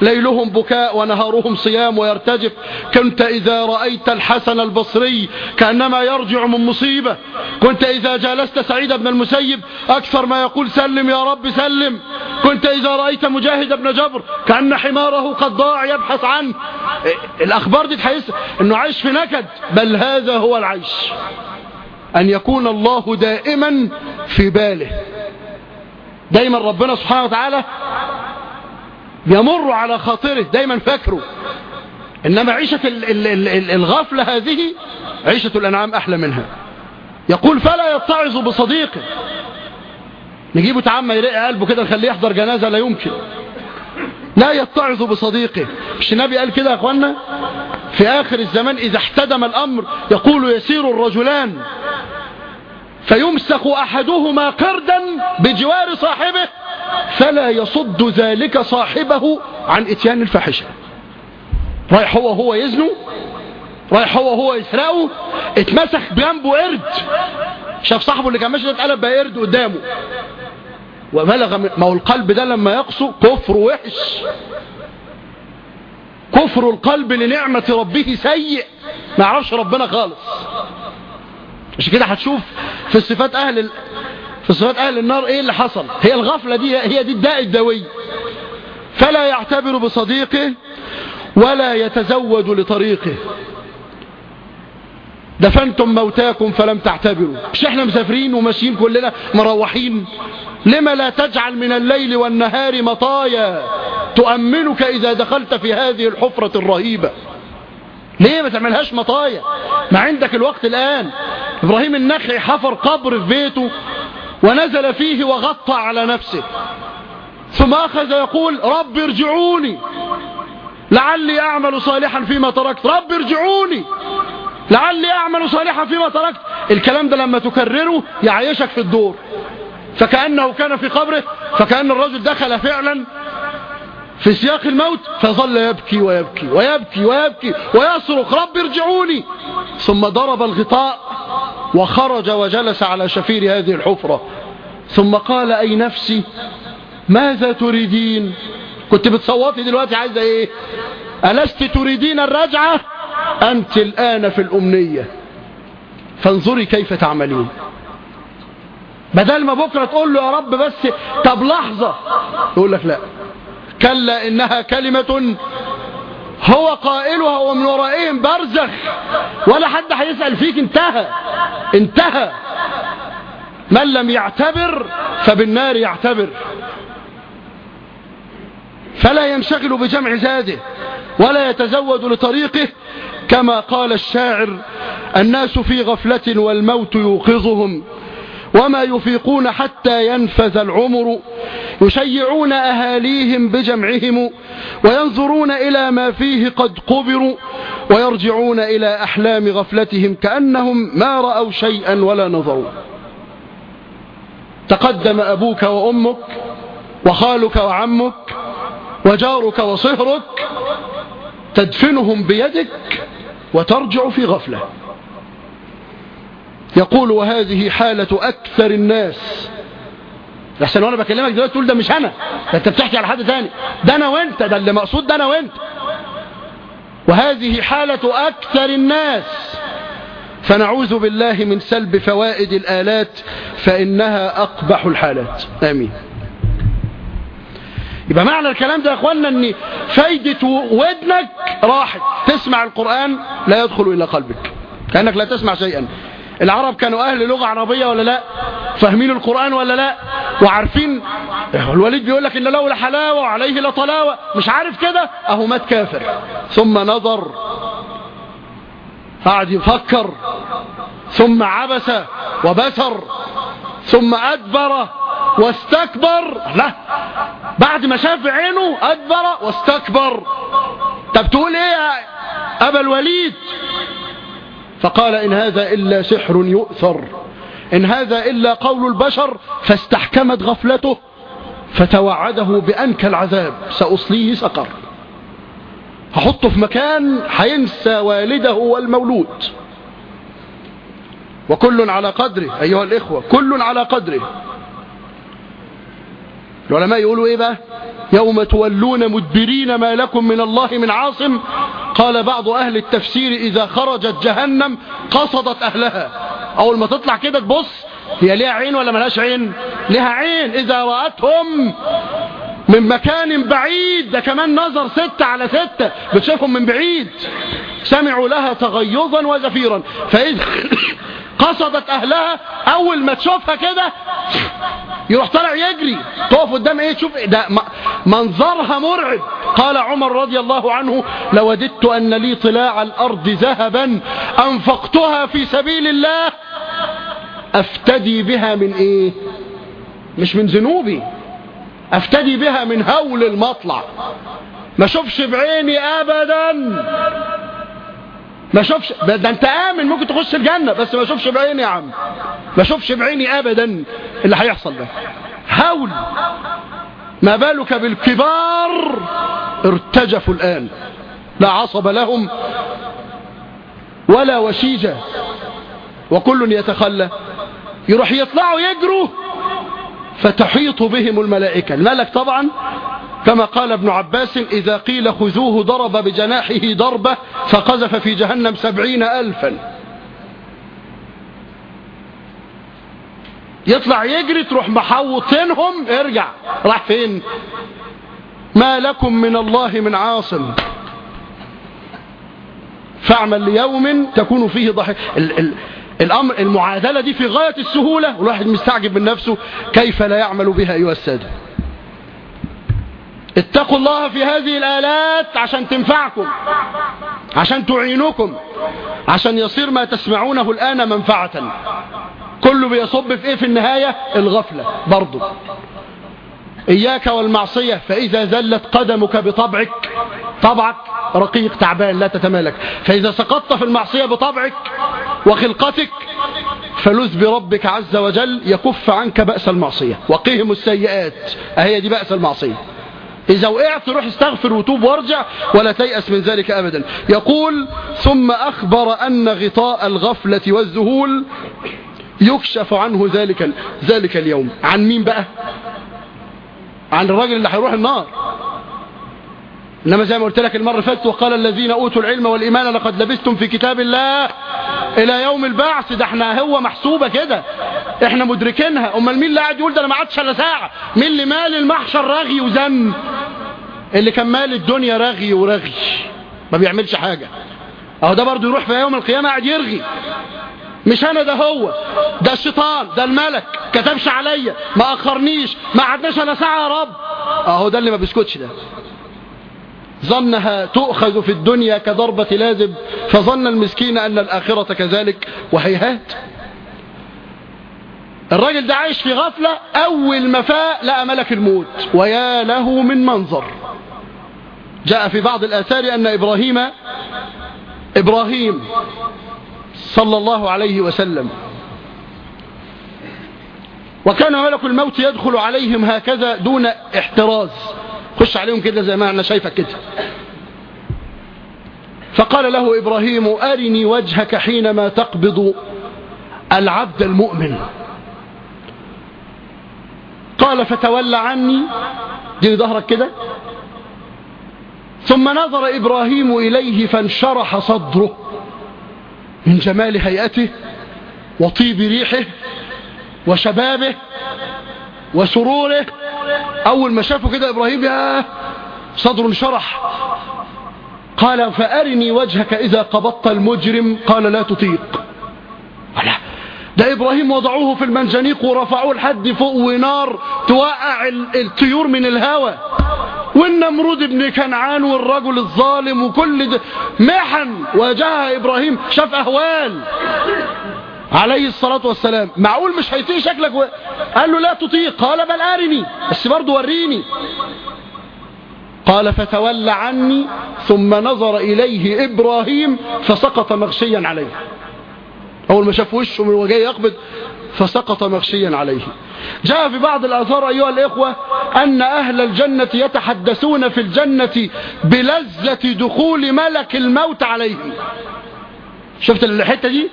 ليلهم بكاء ونهارهم صيام ويرتجف. كنت إذا رأيت الحسن البصري كأنما يرجع من مصيبة. كنت إذا جالست سعيد بن المسيب أكثر ما يقول سلم يا رب سلم. كنت إذا رأيت مجاهد بن جبر كأن حماره قد ضاع يبحث عنه. الأخبار دي تحس أنه عايش في نكد. بل هذا هو العيش. أن يكون الله دائما في باله. دايما ربنا سبحانه وتعالى يمر على خاطره دايما فاكره. إنما عيشة الغفلة هذه عيشة الأنعام أحلى منها. يقول فلا يتعظ بصديقه. نجيبه تعمى يرق قلبه كده نخليه يحضر جنازة لا يمكن. لا يتعظ بصديقه. مش النبي قال كده يا اخوانا في آخر الزمان إذا احتدم الأمر يقول يسير الرجلان. فيمسك أحدهما قردا بجوار صاحبه فلا يصد ذلك صاحبه عن إتيان الفاحشة. رايح هو هو يزنو؟ رايح هو هو يسرقه؟ اتمسك بجنبه قرد. شاف صاحبه اللي كان ماشي ده اتقلب بقى قرد قدامه. وبلغ ما هو القلب ده لما يقسو كفر وحش. كفر القلب لنعمة ربه سيء. ما يعرفش ربنا خالص. مش كده هتشوف في صفات أهل ال... في صفات أهل النار إيه اللي حصل. هي الغفلة دي هي دي الداء الدوي. فلا يعتبر بصديقه ولا يتزود لطريقه. دفنتم موتاكم فلم تعتبروا. مش إحنا مسافرين وماشيين كلنا مروحين. لما لا تجعل من الليل والنهار مطايا. تؤمنك إذا دخلت في هذه الحفرة الرهيبة. ليه ما تعملهاش مطايا؟ ما عندك الوقت الآن. إبراهيم النخعي حفر قبر في بيته ونزل فيه وغطى على نفسه. ثم أخذ يقول رب ارجعوني. لعلي أعمل صالحا فيما تركت. رب ارجعوني. لعلي أعمل صالحا فيما تركت. الكلام ده لما تكرره يعيشك في الدور. فكأنه كان في قبره فكأن الرجل دخل فعلا في سياق الموت فظل يبكي ويبكي ويبكي ويبكي ويصرخ رب ارجعوني. ثم ضرب الغطاء وخرج وجلس على شفير هذه الحفرة. ثم قال أي نفسي ماذا تريدين؟ كنت بتصوتي دلوقتي عايزة إيه؟ ألست تريدين الرجعة؟ أنت الآن في الأمنية. فانظري كيف تعملين. بدل ما بكرة تقول له يا رب بس طب لحظة. يقول لك لا. كلا إنها كلمة هو قائلها ومن ورائهم برزخ. ولا حد هيسأل فيك انتهى. انتهى. من لم يعتبر فبالنار يعتبر. فلا ينشغل بجمع زاده ولا يتزود لطريقه. كما قال الشاعر الناس في غفلة والموت يوقظهم وما يفيقون حتى ينفذ العمر يشيعون أهاليهم بجمعهم وينظرون إلى ما فيه قد قبروا ويرجعون إلى أحلام غفلتهم كأنهم ما رأوا شيئا ولا نظروا. تقدم أبوك وأمك وخالك وعمك وجارك وصهرك تدفنهم بيدك وترجع في غفلة. يقول وهذه حالة أكثر الناس. لحسن وأنا بكلمك دلوقتي تقول ده مش أنا ده أنت بتحكي على حد تاني. ده أنا وأنت ده اللي مقصود ده أنا وأنت. وهذه حالة أكثر الناس. فنعوذ بالله من سلب فوائد الآلات فإنها أقبح الحالات. آمين. يبقى معنى الكلام ده يا اخوانا ان فايدة ودنك راحت. تسمع القرآن لا يدخل إلى قلبك. كأنك لا تسمع شيئا. العرب كانوا أهل لغة عربية ولا لا؟ فاهمين القرآن ولا لا؟ وعارفين؟ الوليد بيقول لك إن له لحلاوة وعليه لطلاوة. مش عارف كده؟ أهو مات كافر. ثم نظر. قعد يفكر. ثم عبس وبسر. ثم أدبر واستكبر. لا. ما شاف عينه أدبر واستكبر. طب تقول إيه يا أبا الوليد؟ فقال إن هذا إلا سحر يؤثر. إن هذا إلا قول البشر فاستحكمت غفلته فتوعده بأنكى العذاب. سأصليه سقر. هحطه في مكان هينسى والده والمولود. وكل على قدره. أيها الإخوة كل على قدره. العلماء يقولوا إيه بقى؟ يوم تولون مدبرين ما لكم من الله من عاصم. قال بعض أهل التفسير إذا خرجت جهنم قصدت أهلها. أول ما تطلع كده تبص هي ليها عين ولا ملهاش عين؟ ليها عين. إذا رأتهم من مكان بعيد ده كمان نظر ستة على ستة. بتشوفهم من بعيد. سمعوا لها تغيظا وزفيرا. فإذا قصدت أهلها أول ما تشوفها كده يروح طالع يجري تقف قدام إيه؟ تشوف ده منظرها مرعب. قال عمر رضي الله عنه لوددت أن لي طلاع الأرض ذهبا أنفقتها في سبيل الله أفتدي بها من إيه؟ مش من ذنوبي أفتدي بها من هول المطلع. ما شوفش بعيني أبدا. ما شوفش ده انت آمن ممكن تخش الجنة بس ما شوفش بعيني يا عم. ما شوفش بعيني أبدا اللي هيحصل ده. هول. ما بالك بالكبار؟ ارتجفوا الآن. لا عصب لهم ولا وشيجة. وكل يتخلى. يروح يطلعوا يجروا. فتحيط بهم الملائكة. الملك طبعا كما قال ابن عباس إذا قيل خذوه ضرب بجناحه ضربة فقذف في جهنم سبعين ألفا. يطلع يجري تروح محوطينهم ارجع. راح فين؟ ما لكم من الله من عاصم. فاعمل ليوم تكون فيه ضحية الأمر المعادلة دي في غاية السهولة والواحد مستعجب من نفسه كيف لا يعمل بها أيها السادة؟ اتقوا الله في هذه الآلات عشان تنفعكم عشان تعينكم عشان يصير ما تسمعونه الآن منفعة. كله بيصب في إيه في النهاية؟ الغفلة برضو. إياك والمعصية فإذا زلت قدمك بطبعك طبعك رقيق تعبان لا تتمالك. فإذا سقطت في المعصية بطبعك وخلقتك فلذ بربك عز وجل يكف عنك بأس المعصية. وقهم السيئات. أهي دي بأس المعصية. إذا وقعت روح استغفر وتوب وارجع ولا تيأس من ذلك أبدا. يقول ثم أخبر أن غطاء الغفلة والذهول يكشف عنه ذلك ذلك اليوم. عن مين بقى؟ عن الراجل اللي هيروح النار. إنما زي ما قلت لك المرة فاتت وقال الذين أوتوا العلم والإيمان لقد لبستم في كتاب الله إلى يوم البعث. ده إحنا هو محسوبة كده. إحنا مدركينها. أمال مين اللي قاعد يقول ده أنا ما عادش إلا ساعة. مين اللي مال المحشر رغي وزن اللي كان مال الدنيا رغي ورغي. ما بيعملش حاجة. أهو ده برضه يروح في يوم القيامة قاعد يرغي. مش أنا ده هو. ده الشيطان. ده الملك. كتبش عليا. ما أخرنيش. ما قعدناش أنا ساعة يا رب. أهو ده اللي ما بيسكتش ده. ظنها تؤخذ في الدنيا كضربة لازب فظن المسكين أن الآخرة كذلك. وهيهات. الراجل ده عايش في غفلة أول ما فاق لقى ملك الموت. ويا له من منظر. جاء في بعض الآثار أن إبراهيم إبراهيم صلى الله عليه وسلم. وكان ملك الموت يدخل عليهم هكذا دون احتراز. خش عليهم كده زي ما أنا شايفك كده. فقال له إبراهيم أرني وجهك حينما تقبض العبد المؤمن. قال فتولى عني. دي ظهرك كده. ثم نظر إبراهيم إليه فانشرح صدره من جمال هيئته وطيب ريحه وشبابه وسروره. أول ما شافه كده إبراهيم يا صدره انشرح قال فأرني وجهك إذا قبضت المجرم. قال لا تطيق. ولا. ده إبراهيم وضعوه في المنجنيق ورفعوه لحد فوق ونار توقع الطيور من الهوى. والنمرود ابن كنعان والرجل الظالم وكل ده محن. واجهها إبراهيم شاف أهوال. عليه الصلاة والسلام. معقول مش هيطيق شكلك و... قال له لا تطيق. قال بل أرني. بس برضه وريني. قال فتولى عني ثم نظر إليه إبراهيم فسقط مغشيا عليه. أول ما شاف وشه من وجهه يقبض فسقط مغشيا عليه. جاء في بعض الآثار أيها الإخوة أن أهل الجنة يتحدثون في الجنة بلذة دخول ملك الموت عليهم. شفت الحتة دي؟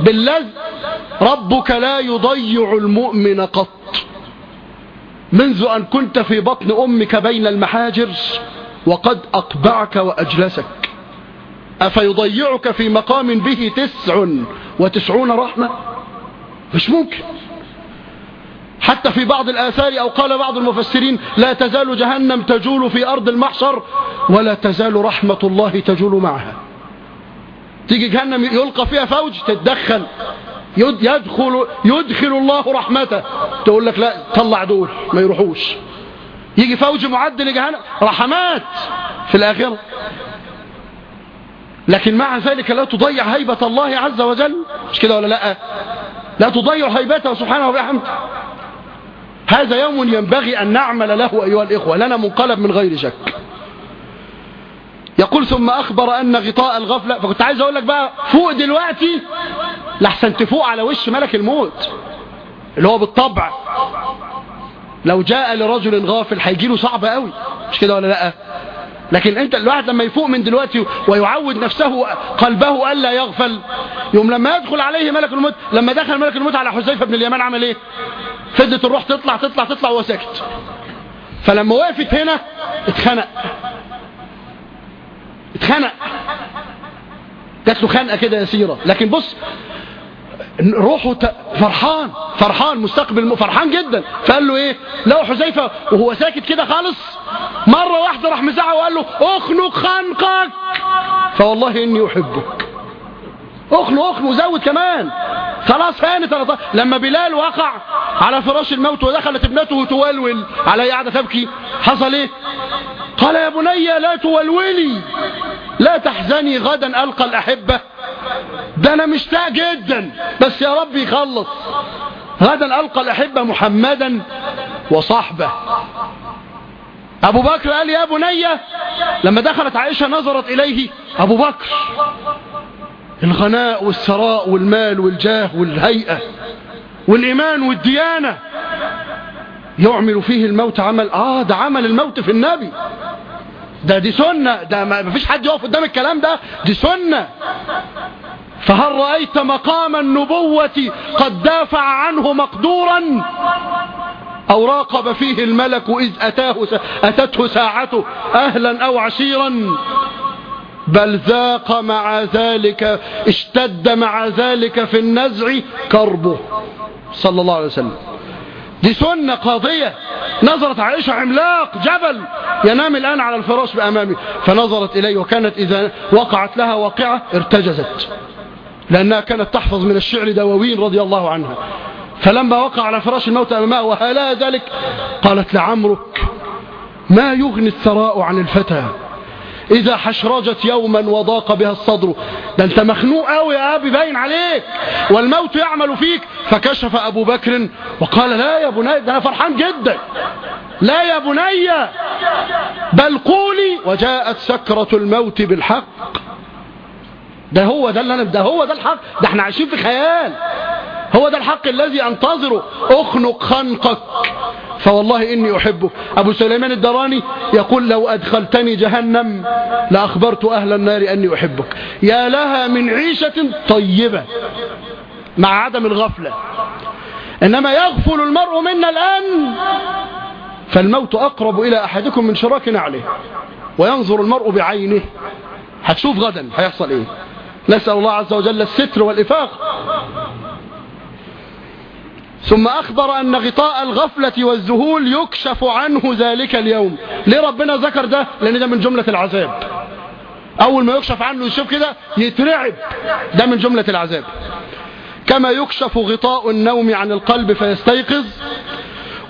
باللذ ربك لا يضيع المؤمن قط. منذ أن كنت في بطن أمك بين المحاجر وقد أقبعك وأجلسك. أفيضيعك في مقام به تسع وتسعون رحمة؟ مش ممكن. حتى في بعض الآثار أو قال بعض المفسرين لا تزال جهنم تجول في أرض المحشر ولا تزال رحمة الله تجول معها. تيجي جهنم يلقى فيها فوج تتدخل. يدخل, يدخل الله رحمته. تقول لك لا طلع دول ما يروحوش. يجي فوج معد لجهنم رحمات في الآخرة. لكن مع ذلك لا تضيع هيبة الله عز وجل. مش كده ولا لا؟ لا تضيع هيبته سبحانه وبحمده. هذا يوم ينبغي أن نعمل له أيها الإخوة. لنا منقلب من غير شك. يقول ثم أخبر أن غطاء الغفلة فكنت عايز أقول لك بقى فوق دلوقتي لحسن تفوق على وش ملك الموت اللي هو بالطبع. لو جاء لرجل غافل هيجي له صعب قوي مش كده ولا لأ؟ لكن أنت الواحد لما يفوق من دلوقتي ويعود نفسه قلبه ألا يغفل يوم لما يدخل عليه ملك الموت لما دخل ملك الموت على حذيفة بن اليمان عمل إيه؟ فضلت الروح تطلع تطلع تطلع وهو ساكت. فلما وقفت هنا اتخنق. اتخنق جات له خنقه كده يسيره لكن بص روحه فرحان فرحان مستقبل فرحان جدا. فقال له إيه؟ لو حذيفة. وهو ساكت كده خالص. مرة واحدة راح مزعه وقال له أخنق خنقك. فوالله إني أحبك. اخنق اخنق وزود كمان. خلاص هانت لما بلال وقع على فراش الموت ودخلت ابنته تولول على قاعدة تبكي حصل إيه؟ قال يا بني لا تولولي. لا تحزني غدا ألقى الأحبة. ده أنا مشتاق جدا. بس يا رب يخلص. غدا ألقى الأحبة محمدا وصحبه أبو بكر قال يا بني لما دخلت عائشة نظرت إليه أبو بكر. الغناء والثراء والمال والجاه والهيئة والإيمان والديانة يعمل فيه الموت عمل آه ده عمل الموت في النبي. ده دي سنة ده ما فيش حد يقف قدام الكلام ده دي سنة. فهل رأيت مقام النبوة قد دافع عنه مقدورا؟ أو راقب فيه الملك إذ أتاه أتته ساعته أهلا أو عشيرا؟ بل ذاق مع ذلك اشتد مع ذلك في النزع كربه. صلى الله عليه وسلم. دي سنة قاضية. نظرت عائشة عملاق جبل. ينام الآن على الفراش بأمامي. فنظرت إليه وكانت إذا وقعت لها واقعة ارتجزت. لأنها كانت تحفظ من الشعر دواوين رضي الله عنها. فلما وقع على فراش الموت أمامها وهلا ذلك؟ قالت لعمرك ما يغني الثراء عن الفتى. إذا حشرجت يوما وضاق بها الصدر. ده أنت مخنوق قوي يا أبي باين عليك. والموت يعمل فيك. فكشف أبو بكر وقال لا يا بني ده أنا فرحان جدا. لا يا بني بل قولي. وجاءت سكرة الموت بالحق. ده هو ده اللي أنا ده هو ده الحق. ده إحنا عايشين في خيال. هو ده الحق الذي أنتظره. أخنق خنقك. فوالله إني أحبك. أبو سليمان الدراني يقول لو أدخلتني جهنم لأخبرت أهل النار أني أحبك. يا لها من عيشة طيبة مع عدم الغفلة. إنما يغفل المرء منا الآن فالموت أقرب إلى أحدكم من شراك نعله وينظر المرء بعينه. هتشوف غدا هيحصل إيه؟ نسأل الله عز وجل الستر والإفاق. ثم أخبر أن غطاء الغفلة والذهول يكشف عنه ذلك اليوم. ليه ربنا ذكر ده؟ لأن ده من جملة العذاب. أول ما يكشف عنه يشوف كده يترعب. ده من جملة العذاب. كما يكشف غطاء النوم عن القلب فيستيقظ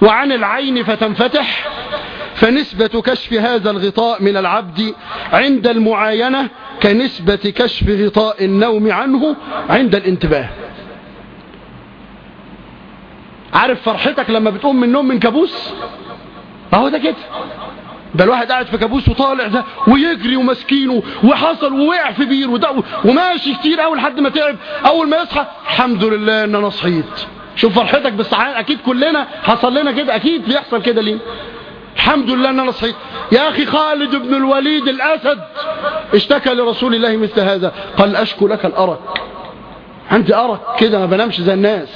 وعن العين فتنفتح فنسبة كشف هذا الغطاء من العبد عند المعاينة كنسبة كشف غطاء النوم عنه عند الانتباه. عارف فرحتك لما بتقوم من النوم من كابوس؟ أهو ده كده. ده الواحد قاعد في كابوس وطالع ده ويجري ومسكينه وحصل ووقع في بير وده وماشي كتير قوي لحد ما تعب. أول ما يصحى الحمد لله إن أنا صحيت. شوف فرحتك بالسعادة أكيد كلنا حصل لنا كده أكيد بيحصل كده ليه؟ الحمد لله إن أنا صحيت. يا أخي خالد بن الوليد الأسد اشتكى لرسول الله مثل هذا. قال أشكو لك الأرق. عندي أرق كده ما بنامش زي الناس.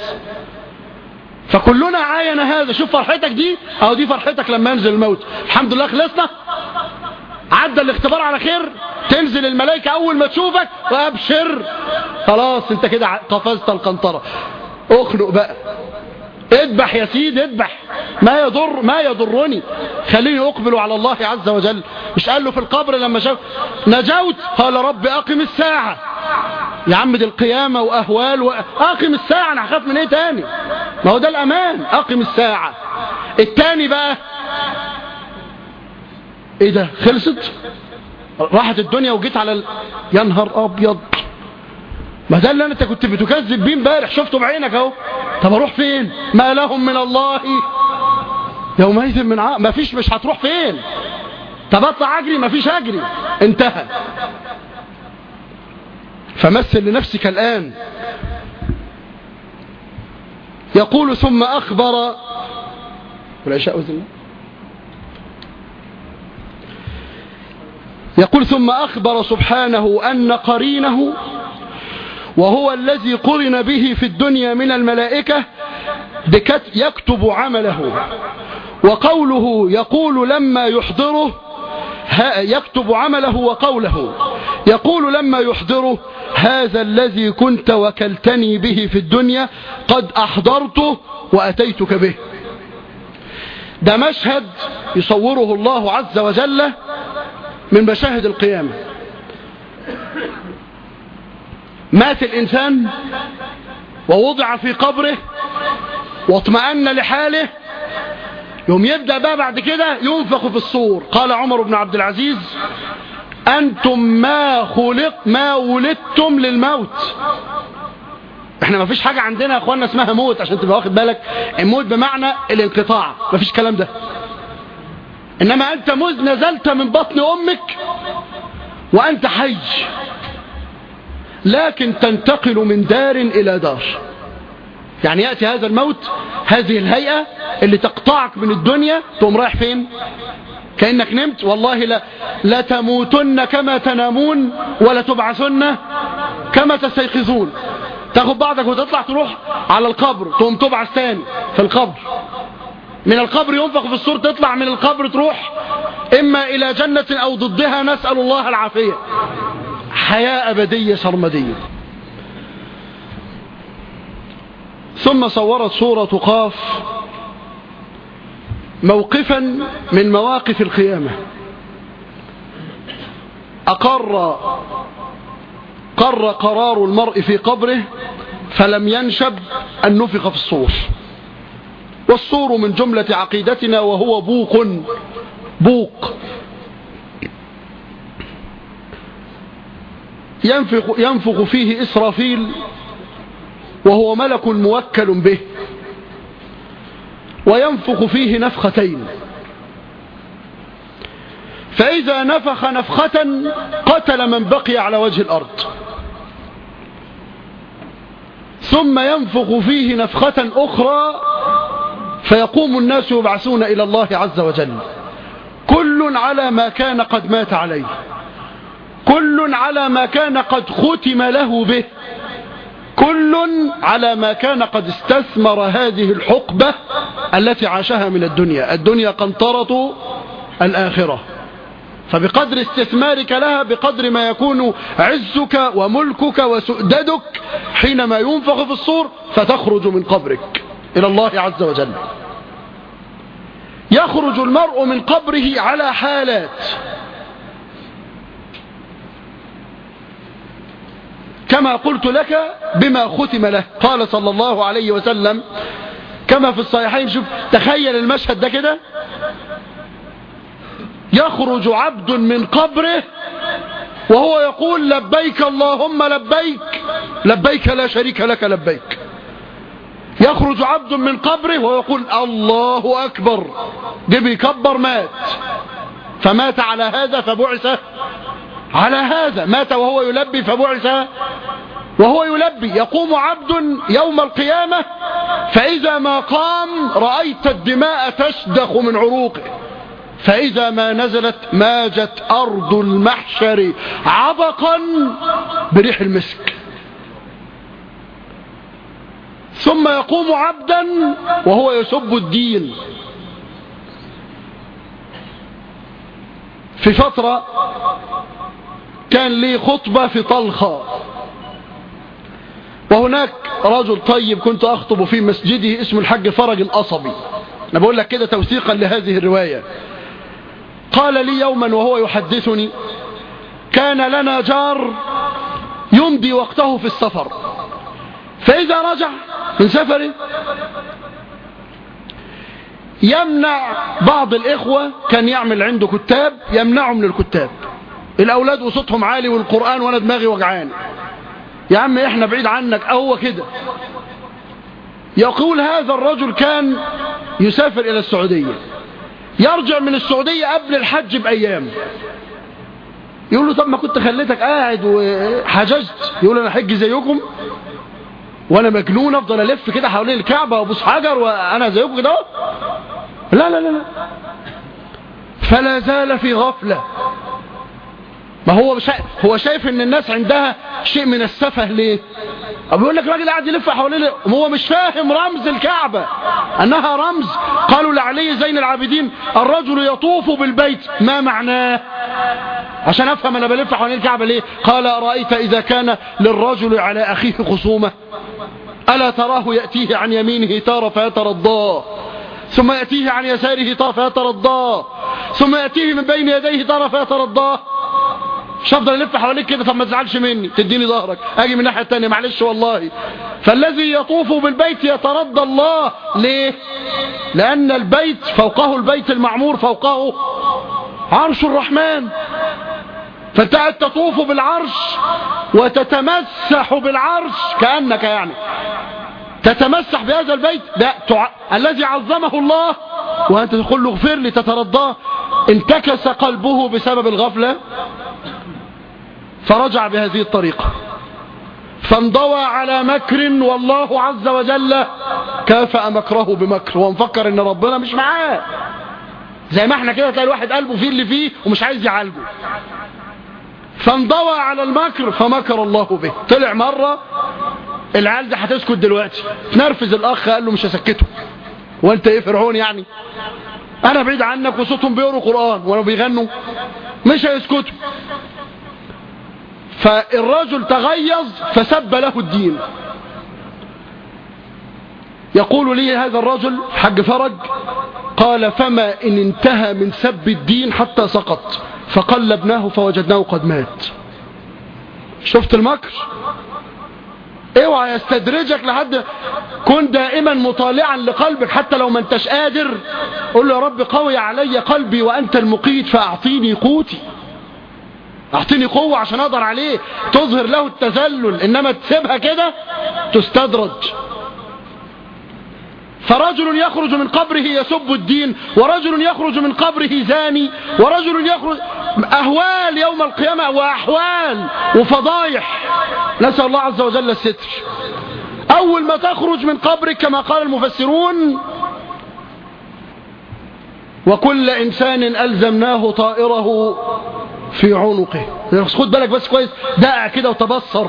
فكلنا عاين هذا. شوف فرحتك دي. أهو دي فرحتك لما ينزل الموت. الحمد لله خلصنا. عدى الاختبار على خير. تنزل الملائكة أول ما تشوفك. وأبشر. خلاص أنت كده قفزت القنطرة. أخنق بقى. اذبح يا سيدي اذبح. ما يضر ما يضرني. خليني اقبل على الله عز وجل. مش قال له في القبر لما شاف نجوت. قال رب أقم الساعة. يا عم دي القيامة وأهوال و... أقم الساعة. أنا هخاف من إيه تاني؟ ما هو ده الأمان. أقم الساعة. التاني بقى. إيه ده؟ خلصت؟ راحت الدنيا وجيت على ال... يا نهار أبيض. ما ده اللي انت كنت بتكذب بيه امبارح. شفته بعينك أهو. طب أروح فين؟ ما لهم من الله. يومئذ من عام ما فيش مش هتروح فين؟ طب أطلع أجري؟ ما فيش أجري. انتهى. فمثل لنفسك الآن. يقول ثم أخبر والعشاء أذن. يقول ثم أخبر سبحانه أن قرينه وهو الذي قرن به في الدنيا من الملائكة يكتب عمله. وقوله يقول لما يحضره يكتب عمله وقوله. يقول لما يحضره هذا الذي كنت وكلتني به في الدنيا قد أحضرته وأتيتك به. ده مشهد يصوره الله عز وجل من مشاهد القيامة. مات الإنسان ووضع في قبره واطمأن لحاله يوم يبدأ بقى بعد كده ينفخ في الصور. قال عمر بن عبد العزيز أنتم ما خلق ما ولدتم للموت. إحنا ما فيش حاجة عندنا يا اخوانا اسمها موت عشان تبقى واخد بالك. الموت بمعنى الانقطاع. ما فيش كلام ده. إنما أنت مذ نزلت من بطن أمك وأنت حي. لكن تنتقل من دار إلى دار. يعني يأتي هذا الموت هذه الهيئة اللي تقطعك من الدنيا تقوم رايح فين؟ كأنك نمت والله لا, لا تموتن كما تنامون ولا تبعثن كما تستيقظون. تاخد بعضك وتطلع تروح على القبر تقوم تبعث ثاني في القبر. من القبر ينفخ في الصور تطلع من القبر تروح إما إلى جنة أو ضدها نسأل الله العافية. حياة أبدية سرمدية. ثم صورت سورة قاف موقفا من مواقف القيامة. أقر قر قرار المرء في قبره فلم ينشب أن نفخ في الصور. والصور من جملة عقيدتنا وهو بوق بوق. ينفخ, ينفخ فيه إسرافيل وهو ملك موكل به وينفخ فيه نفختين. فإذا نفخ نفخة قتل من بقي على وجه الأرض. ثم ينفخ فيه نفخة أخرى فيقوم الناس يبعثون إلى الله عز وجل. كل على ما كان قد مات عليه. كل على ما كان قد ختم له به. كل على ما كان قد استثمر هذه الحقبة التي عاشها من الدنيا. الدنيا قنطرة الآخرة. فبقدر استثمارك لها بقدر ما يكون عزك وملكك وسؤددك حينما ينفخ في الصور فتخرج من قبرك إلى الله عز وجل. يخرج المرء من قبره على حالات. كما قلت لك بما ختم له. قال صلى الله عليه وسلم كما في الصحيحين شوف تخيل المشهد ده كده. يخرج عبد من قبره وهو يقول لبيك اللهم لبيك لبيك لا شريك لك لبيك. يخرج عبد من قبره ويقول الله أكبر. جه بيكبر مات. فمات على هذا فبعث على هذا مات وهو يلبي فبعث وهو يلبي. يقوم عبد يوم القيامة فإذا ما قام رأيت الدماء تشدخ من عروقه. فإذا ما نزلت ماجت أرض المحشر عبقا بريح المسك. ثم يقوم عبدا وهو يسب الدين. في فترة كان لي خطبة في طلخة. وهناك رجل طيب كنت أخطب في مسجده اسمه الحاج فرج الأصبي أنا بقول لك كده توثيقا لهذه الرواية. قال لي يوما وهو يحدثني كان لنا جار يمضي وقته في السفر. فإذا رجع من سفره يمنع بعض الإخوة كان يعمل عنده كتاب يمنعه من الكتاب. الأولاد وصوتهم عالي والقرآن وأنا دماغي وجعان. يا عم إحنا بعيد عنك أهو كده. يقول هذا الرجل كان يسافر إلى السعودية. يرجع من السعودية قبل الحج بأيام. يقول له طب ما كنت خليتك قاعد وحججت يقول أنا حج زيكم؟ وأنا مجنون أفضل ألف كده حوالين الكعبة وأبوس حجر وأنا زيكم كده لا لا لا لا. فلا زال في غفلة. ما هو شا... هو شايف إن الناس عندها شيء من السفه ليه؟ بيقول لك راجل قاعد يلف حوالين هو مش فاهم رمز الكعبة. أنها رمز. قالوا لعلي زين العابدين الرجل يطوف بالبيت. ما معناه؟ عشان أفهم أنا بلف حوالين الكعبة ليه. قال رأيت إذا كان للرجل على أخيه خصومة. ألا تراه يأتيه عن يمينه تار فيترضاه ثم يأتيه عن يساره تار فيترضاه ثم يأتيه من بين يديه تار فيترضاه مش هفضل الف حواليك كده طب ما تزعلش مني تديني ظهرك أجي من الناحيه الثانية معلش والله. فالذي يطوف بالبيت يترضى الله. ليه؟ لأن البيت فوقه البيت المعمور فوقه عرش الرحمن. فانت تطوف بالعرش وتتمسح بالعرش كأنك يعني تتمسح بهذا البيت. ده تع... الذي عظمه الله. وأنت تقول له اغفر لي تترضاه انتكس قلبه بسبب الغفلة. فرجع بهذه الطريقة. فانضوى على مكر والله عز وجل كافأ مكره بمكر. ومفكر إن ربنا مش معاه. زي ما إحنا كده تلاقي الواحد قلبه فيه اللي فيه ومش عايز يعالجه. فانضوى على المكر فمكر الله به. طلع مرة العيال دي هتسكت دلوقتي. نرفز الأخ قال له مش هسكته. وأنت إيه فرعون يعني؟ أنا بعيد عنك وصوتهم بيقروا قرآن. وأنا بيغنوا. مش هيسكتوا. فالرجل تغيظ فسب له الدين. يقول لي هذا الرجل حج فرج قال فما إن انتهى من سب الدين حتى سقط فقلبناه فوجدناه قد مات. شفت المكر؟ اوعى يستدرجك لحد كن دائما مطالعا لقلبك حتى لو ما انتش قادر. قل له يا رب قوي علي قلبي وأنت المقيت فأعطيني قوتي. أعطيني قوة عشان أقدر عليه. تظهر له التذلل. إنما تسيبها كده تستدرج. فرجل يخرج من قبره يسب الدين ورجل يخرج من قبره زاني ورجل يخرج أهوال يوم القيامة وأحوال وفضايح. نسأل الله عز وجل الستر. أول ما تخرج من قبرك كما قال المفسرون وكل إنسان ألزمناه طائره في عنقه. خد بالك بس كويس دقع كده وتبصر.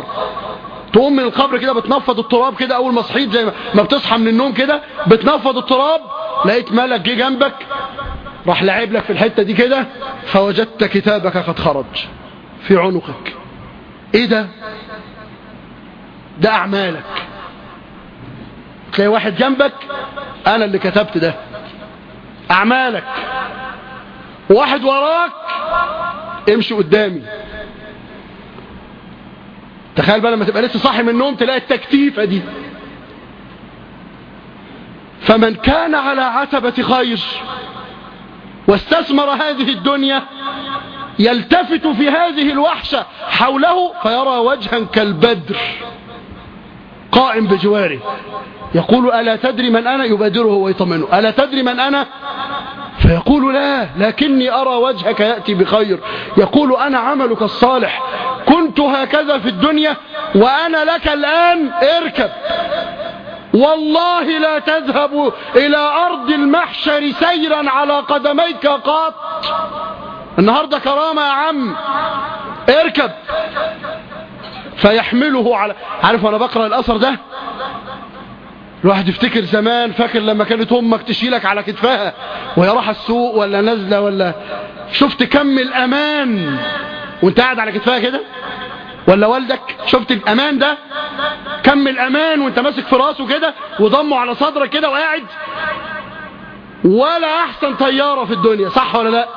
تقوم من القبر كده بتنفض التراب كده أول ما صحيت زي ما بتصحى من النوم كده بتنفض التراب لقيت ملك جه جنبك راح لعب لك في الحتة دي كده فوجدت كتابك قد خرج في عنقك. إيه ده؟ ده أعمالك. تلاقي واحد جنبك أنا اللي كتبت ده. أعمالك. واحد وراك امشي قدامي. تخيل بقى لما تبقى لسه صاحي من النوم تلاقي التكتيفة دي. فمن كان على عتبة خير واستثمر هذه الدنيا يلتفت في هذه الوحشة حوله فيرى وجها كالبدر قائم بجواره. يقول ألا تدري من أنا؟ يبادره ويطمنه ألا تدري من أنا؟ فيقول لا لكني أرى وجهك يأتي بخير. يقول أنا عملك الصالح. كنت هكذا في الدنيا وأنا لك الآن اركب. والله لا تذهب إلى أرض المحشر سيرا على قدميك قط. النهاردة كرامة يا عم. اركب. فيحمله على عارف وأنا بقرأ الأثر ده؟ الواحد يفتكر زمان فاكر لما كانت أمك تشيلك على كتفها وهي رايحه السوق ولا نازلة ولا شفت كم الأمان وانت قاعد على كتفها كده؟ ولا والدك شفت الأمان ده؟ كم الأمان وانت ماسك في راسه كده وضمه على صدرك كده وقاعد؟ ولا أحسن طيارة في الدنيا صح ولا لا؟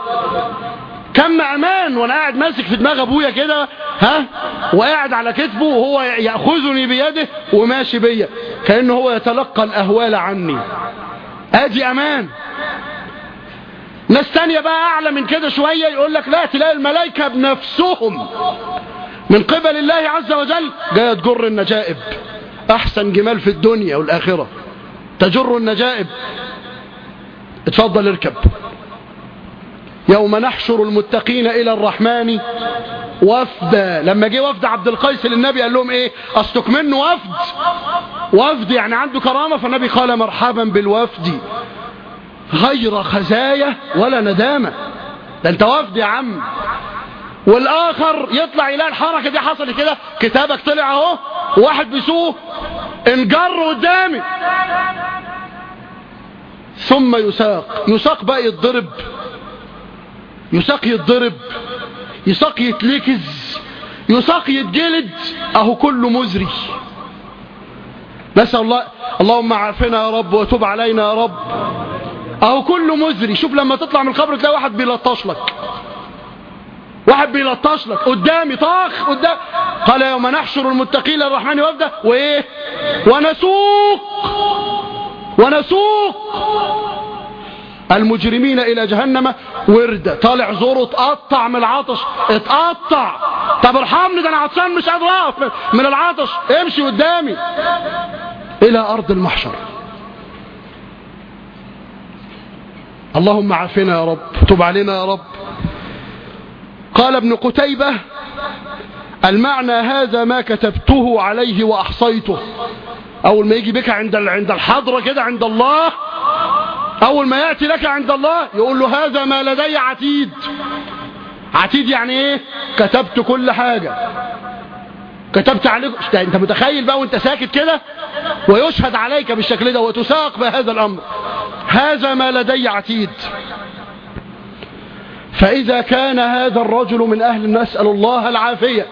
كم أمان وأنا قاعد ماسك في دماغ ابويا كده ها؟ وقاعد على كتفه وهو ياخذني بيده وماشي بيا كانه هو يتلقى الاهوال عني. ادي أمان. ناس تانية بقى اعلى من كده شوية يقول لك لا تلاقي الملائكة بنفسهم من قبل الله عز وجل جاية تجر النجائب. احسن جمال في الدنيا والاخرة. تجر النجائب. اتفضل اركب. يوم نحشر المتقين إلى الرحمن وفدا. لما جه وفد عبد القيس للنبي قال لهم إيه؟ اصلك منه وفد؟ وفد يعني عنده كرامة. فالنبي قال مرحبا بالوفد. غير خزايا ولا ندامة. ده أنت وفد يا عم. والآخر يطلع يلاقي الحركة دي حصلت كده. كتابك طلع أهو. وواحد بيسوق. انجر قدامي. ثم يساق. يساق بقى يتضرب. يساق يتضرب يساق يتلكز يساق يتجلد. أهو كله مزري. نسأل الله اللهم عافنا يا رب وتوب علينا يا رب. أهو كله مزري. شوف لما تطلع من القبر تلاقي واحد بيلطش لك. واحد بيلطش لك. قدامي طاخ قدام. قال يوم نحشر المتقين للرحمن وفدا وإيه؟ ونسوق. ونسوق. المجرمين إلى جهنم. ورد. طالع زوره اتقطع من العطش. اتقطع. طب ارحمني ده أنا عطشان مش قادر اقف من العطش. امشي قدامي. إلى أرض المحشر. اللهم عافنا يا رب. تب علينا يا رب. قال ابن قتيبة المعنى هذا ما كتبته عليه وأحصيته. أول ما يجي بك عند عند الحضرة كده عند الله أول ما يأتي لك عند الله يقول له هذا ما لدي عتيد. عتيد يعني إيه؟ كتبت كل حاجة. كتبت عليك أنت متخيل بقى وأنت ساكت كده؟ ويشهد عليك بالشكل ده وتساق بهذا الأمر. هذا ما لدي عتيد. فإذا كان هذا الرجل من أهل نسأل الله العافية.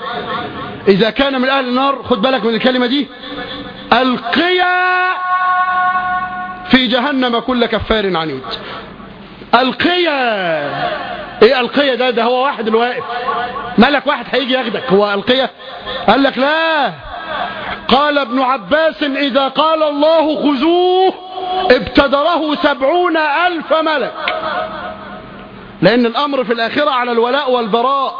إذا كان من أهل النار خد بالك من الكلمة دي. القيا في جهنم كل كفار عنيد. القيا. إيه القيا ده؟ ده هو واحد الواقف مالك واحد هيجي ياخدك. هو القيا. قال لك لا. قال ابن عباس إذا قال الله خذوه ابتدره سبعون ألف ملك. لأن الأمر في الآخرة على الولاء والبراء.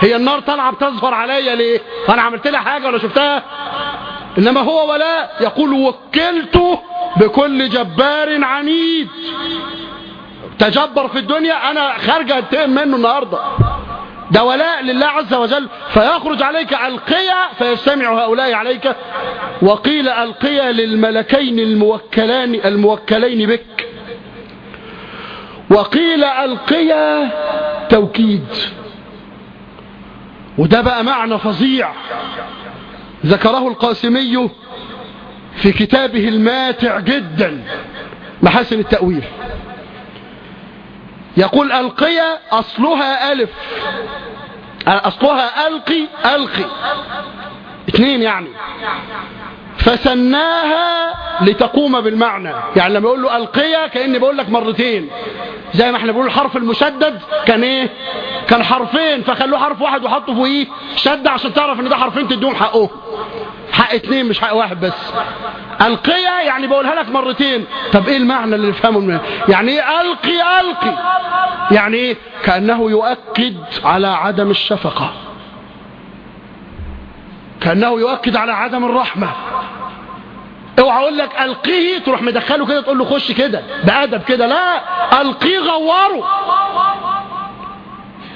هي النار طالعة بتظهر عليا ليه؟ أنا عملت لها حاجة ولا شفتها؟ إنما هو ولاء يقول وكلته بكل جبار عنيد. تجبر في الدنيا أنا خارجة انتقم منه النهاردة. ده ولاء لله عز وجل. فيخرج عليك القيا فيجتمع هؤلاء عليك. وقيل القيا للملكين الموكلان الموكلين بك. وقيل القيا توكيد. وده بقى معنى فظيع. ذكره القاسمي في كتابه الماتع جدا محاسن التأويل. يقول القيا أصلها ألف أصلها ألقي ألقي. اثنين يعني. فسناها لتقوم بالمعنى. يعني لما يقول له ألقيا كأني بقول لك مرتين. زي ما إحنا بنقول الحرف المشدد كان إيه؟ كان حرفين. فخلوه حرف واحد وحطوا فوقيه شد عشان تعرف إن ده حرفين تديهم حقهم حق اتنين مش حق واحد بس. ألقيا يعني بقولها لك مرتين. طب إيه المعنى اللي نفهمه؟ منها يعني إيه ألقي ألقي؟ يعني إيه؟ كأنه يؤكد على عدم الشفقة. كأنه يؤكد على عدم الرحمة. اوعى أقول لك ألقيه تروح مدخله كده تقول له خش كده بأدب كده لا ألقيه غوره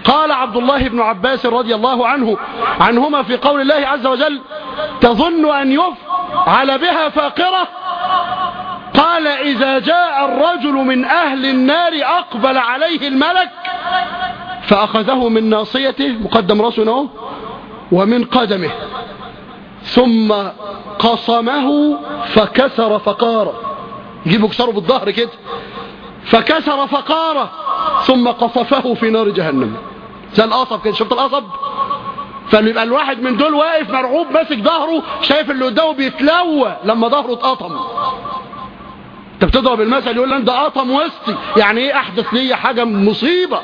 قال عبد الله بن عباس رضي الله عنه عنهما في قول الله عز وجل تظن أن يفعل بها فاقرة؟ قال إذا جاء الرجل من أهل النار أقبل عليه الملك فأخذه من ناصيته مقدم رأسه ومن قدمه. ثم قصمه فكسر فقاره. يجيبه كسره بالظهر كده. فكسر فقاره ثم قصفه في نار جهنم. زي القصب كده. شفت القصب؟ فيبقى الواحد من دول واقف مرعوب ماسك ظهره شايف اللي قدامه بيتلوى لما ظهره اتقطم. انت بتضرب المثل يقول ده قطم وسطي. يعني إيه احدث لي حاجة مصيبة؟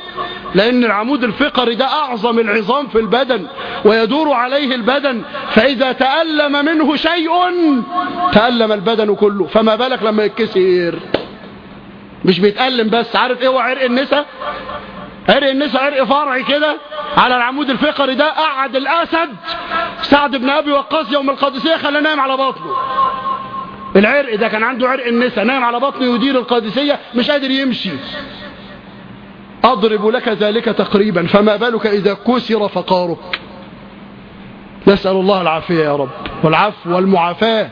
لأن العمود الفقري ده اعظم العظام في البدن ويدور عليه البدن. فاذا تألم منه شيء تألم البدن كله. فما بالك لما يتكسر؟ مش بيتألم بس. عارف إيه هو عرق النساء عرق النساء عرق فرعي كده على العمود الفقري ده. قعد الاسد سعد بن ابي وقاص يوم القادسيه خلاه نايم على بطنه. العرق ده كان عنده عرق النساء نايم على بطنه يدير القادسية مش قادر يمشي. أضرب لك ذلك تقريبا فما بالك إذا كسر فقارك؟ نسأل الله العافية يا رب والعفو والمعافاة.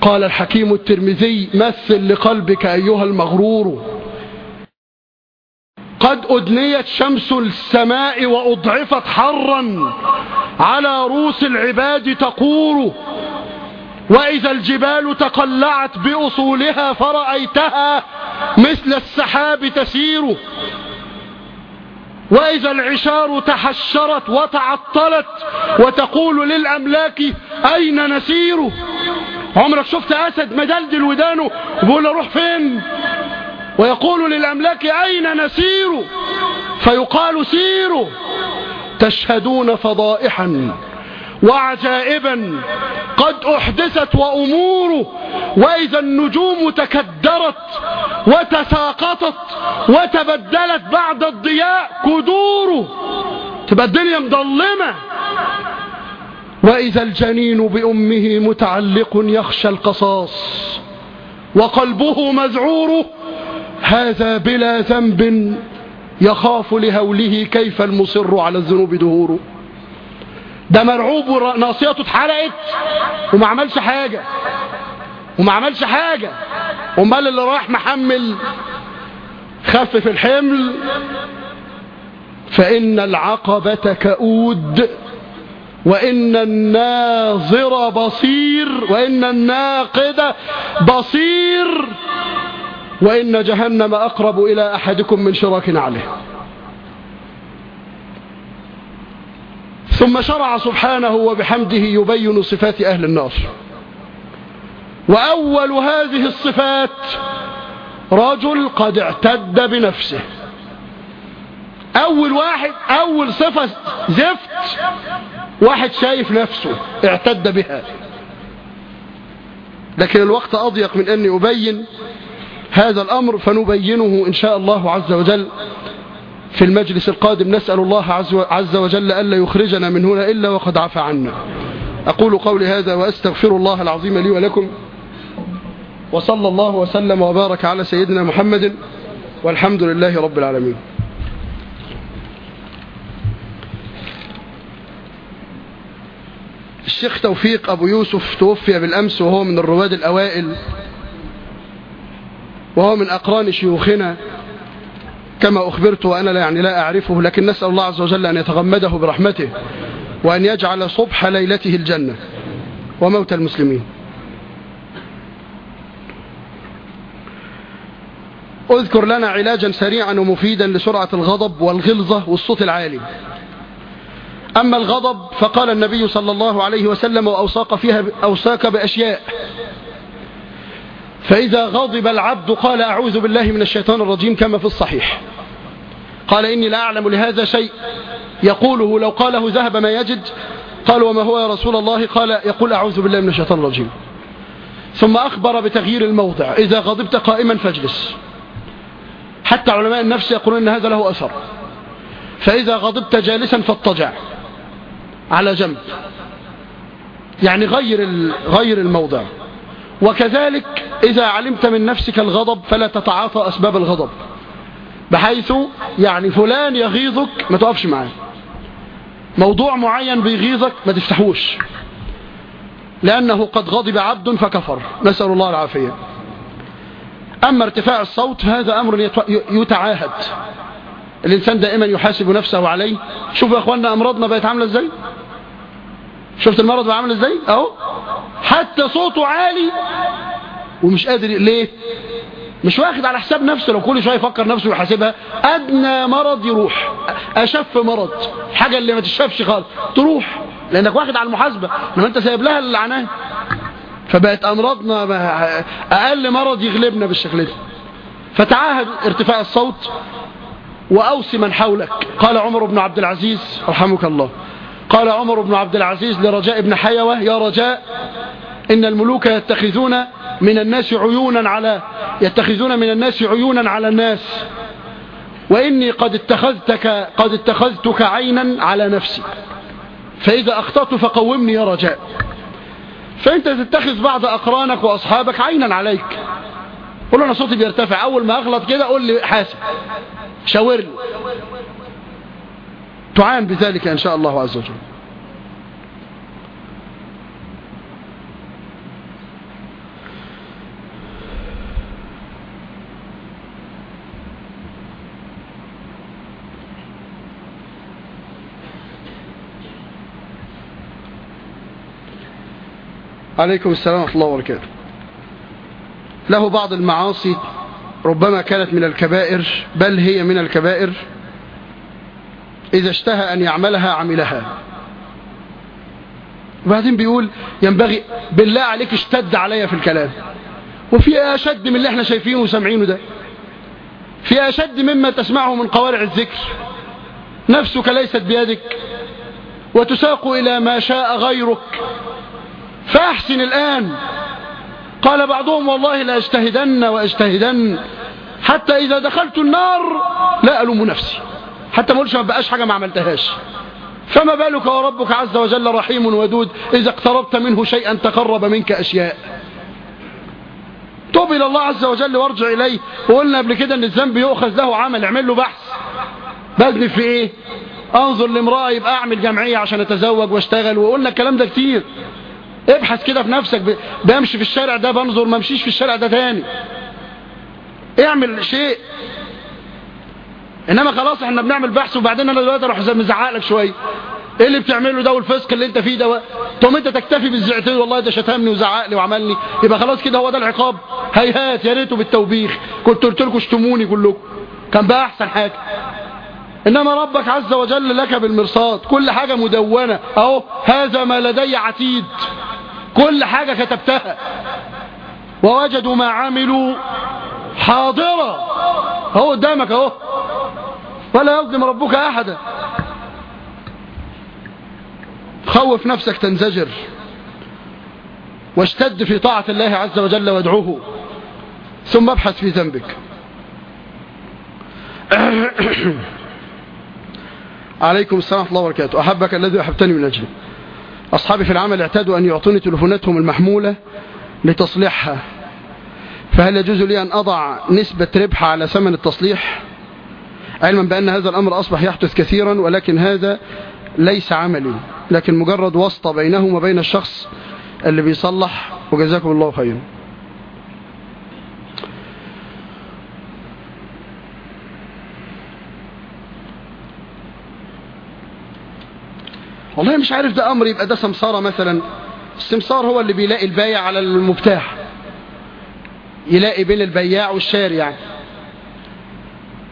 قال الحكيم الترمذي مثل لقلبك أيها المغرور. قد أدنيت شمس السماء وأضعفت حرا على رؤوس العباد تقور. وإذا الجبال تقلعت بأصولها فرأيتها مثل السحاب تسير. وإذا العشار تحشرت وتعطلت وتقول للأملاك أين نسير. عمرك شفت أسد مدلدل ودانه وبيقول له روح فين؟ ويقول للأملاك أين نسير؟ فيقال سيروا. تشهدون فضائحا. وعجائبا قد أحدثت وأمور وإذا النجوم تكدرت وتساقطت وتبدلت بعد الضياء كدور تبقى الدنيا مظلمة. وإذا الجنين بأمه متعلق يخشى القصاص وقلبه مذعور هذا بلا ذنب يخاف لهوله كيف المصر على الذنوب دهور ده مرعوب وناصيته اتحرقت وما عملش حاجة. وما عملش حاجة. أمال اللي راح محمل خفف الحمل. فإن العقبة كؤود وإن الناظر بصير وإن الناقد بصير وإن جهنم أقرب إلى أحدكم من شراك عليه. ثم شرع سبحانه وبحمده يبين صفات أهل النار. وأول هذه الصفات رجل قد اعتد بنفسه. أول واحد أول صفة زفت واحد شايف نفسه اعتد بها. لكن الوقت أضيق من أني أبين هذا الأمر فنبينه إن شاء الله عز وجل. في المجلس القادم نسأل الله عز وجل ألا يخرجنا من هنا إلا وقد عفى عنا. أقول قولي هذا وأستغفر الله العظيم لي ولكم. وصلى الله وسلم وبارك على سيدنا محمد والحمد لله رب العالمين. الشيخ توفيق أبو يوسف توفي بالأمس وهو من الرواد الأوائل وهو من أقران شيوخنا. كما أخبرت وأنا لا يعني لا أعرفه لكن نسأل الله عز وجل أن يتغمده برحمته وأن يجعل صبح ليلته الجنة وموت المسلمين. اذكر لنا علاجا سريعا ومفيدا لسرعة الغضب والغلظة والصوت العالي. أما الغضب فقال النبي صلى الله عليه وسلم وأوصاك فيها أوصاك بأشياء. فإذا غضب العبد قال أعوذ بالله من الشيطان الرجيم كما في الصحيح. قال إني لا أعلم لهذا شيء. يقوله لو قاله ذهب ما يجد. قالوا وما هو يا رسول الله؟ قال يقول أعوذ بالله من الشيطان الرجيم. ثم أخبر بتغيير الموضع. إذا غضبت قائما فاجلس. حتى علماء النفس يقولون أن هذا له أثر. فإذا غضبت جالسا فاضطجع. على جنب. يعني غير غير الموضع. وكذلك إذا علمت من نفسك الغضب فلا تتعاطى أسباب الغضب. بحيث يعني فلان يغيظك ما تقفش معاه. موضوع معين بيغيظك ما تفتحوش. لأنه قد غضب عبد فكفر. نسأل الله العافية. أما ارتفاع الصوت هذا أمر يتعاهد. الإنسان دائما يحاسب نفسه عليه. شوفوا يا أخواننا أمراضنا بقت عاملة إزاي؟ شفت المرض بقى عامل إزاي؟ أهو. حتى صوته عالي. ومش قادر ليه؟ مش واخد على حساب نفسه. لو كل شوية يفكر نفسه ويحاسبها. أدنى مرض يروح. أشف مرض. حاجة اللي ما تشافش خالص. تروح. لأنك واخد على المحاسبة. لما أنت سايب لها العناه فبقت أمراضنا أقل مرض يغلبنا بالشكل ده. فتعاهد ارتفاع الصوت. وأوصي من حولك. قال عمر بن عبد العزيز رحمك الله. قال عمر بن عبد العزيز لرجاء بن حيوة يا رجاء إن الملوك يتخذون من الناس عيونا على يتخذون من الناس عيونا على الناس. وإني قد اتخذتك قد اتخذتك عينا على نفسي. فإذا أخطأت فقومني يا رجاء. فأنت تتخذ بعض أقرانك وأصحابك عينا عليك. قول أنا صوتي بيرتفع. أول ما أغلط كده قول لي حاسب. شاور لي تعان بذلك إن شاء الله عز وجل. عليكم السلام ورحمة الله وبركاته. له بعض المعاصي ربما كانت من الكبائر بل هي من الكبائر. إذا اشتهى أن يعملها عملها. وبعدين بيقول ينبغي بالله عليك اشتد عليا في الكلام. وفي أشد من اللي إحنا شايفينه وسامعينه ده. في أشد مما تسمعه من قوارع الذكر. نفسك ليست بيدك. وتساق إلى ما شاء غيرك. فأحسن الآن. قال بعضهم والله لأجتهدن وأجتهدن. حتى إذا دخلت النار لا ألوم نفسي. حتى ما اقولش ما بقاش حاجة ما عملتهاش. فما بالك وربك عز وجل رحيم ودود إذا اقتربت منه شيئا تقرب منك أشياء. توب إلى الله عز وجل وارجع إليه. وقلنا قبل كده أن الذنب يؤخذ له عمل. اعمل له بحث. بذنب في إيه؟ أنظر لامرأة يبقى أعمل جمعية عشان أتزوج وأشتغل. وقلنا الكلام ده كتير. ابحث كده في نفسك. بمشي في الشارع ده بنظر ما امشيش في الشارع ده تاني. اعمل شيء إنما خلاص إحنا بنعمل بحث وبعدين أنا دلوقتي أروح مزعق لك شوية. إيه اللي بتعمله ده والفسق اللي أنت فيه ده طب أنت تكتفي بالزعتين والله ده شتمني وزعق لي وعملني. يبقى خلاص كده هو ده العقاب. هيهات يا ريته بالتوبيخ. كنت قلت لكم اشتموني كلكم. كان بقى أحسن حاجة. إنما ربك عز وجل لك بالمرصاد. كل حاجة مدونة. أهو هذا ما لدي عتيد. كل حاجة كتبتها. ووجدوا ما عملوا حاضرة. هو قدامك أهو. ولا يظلم ربك أحدا. خوف نفسك تنزجر. واشتد في طاعة الله عز وجل وادعوه. ثم ابحث في ذنبك. عليكم السلام الله وبركاته. أحبك الذي أحبتني من أجله أصحابي في العمل اعتادوا أن يعطوني تلفوناتهم المحمولة لتصليحها. فهل يجوز لي أن أضع نسبة ربح على ثمن التصليح؟ علما بأن هذا الأمر أصبح يحدث كثيرا ولكن هذا ليس عملي لكن مجرد واسطة بينهم وبين الشخص اللي بيصلح وجزاكم الله خيرا. والله مش عارف ده أمر يبقى ده سمسارة مثلا. السمسار هو اللي بيلاقي البايع على المبتاع يلاقي بين البياع والشاري يعني.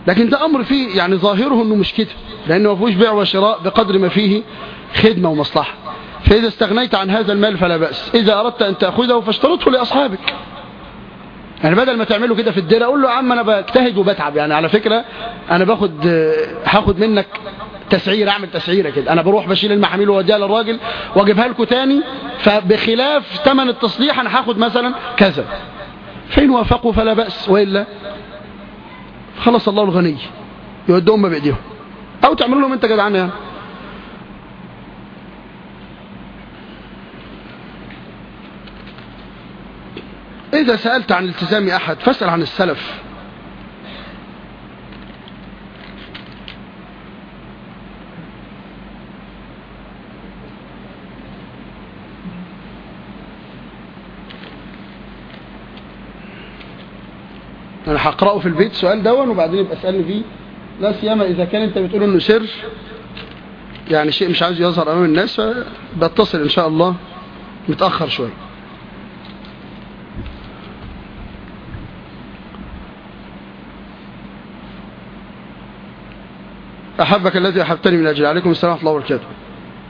لكن ده أمر فيه يعني ظاهره أنه مش كده لأنه ما فيهوش بيع وشراء بقدر ما فيه خدمة ومصلحة. فإذا استغنيت عن هذا المال فلا بأس. إذا أردت أن تأخذه فاشترطه لأصحابك. يعني بدل ما تعمله كده في الديره أقول له عم أنا بجتهد وبتعب. يعني على فكرة أنا باخد هاخد منك تسعير أعمل تسعيرة كده. أنا بروح بشيل المحاميل ووديها للراجل وأجيبها لكم تاني فبخلاف ثمن التصليح أنا هاخد مثلا كذا. فإن وافقوا فلا بأس وإلا خلص الله الغني يودهم بإيديهم أو تعملوا لهم أنت جدعان يعني إذا سألت عن التزام أحد فاسأل عن السلف. أنا هقرأه في البيت السؤال دون وبعدين يبقى اسألني فيه. لا سيما إذا كان أنت بتقول إنه سر يعني شيء مش عايز يظهر أمام الناس فبتصل إن شاء الله متأخر شوية أحبك الذي أحبتني من أجل عليكم السلام ورحمة الله وبركاته.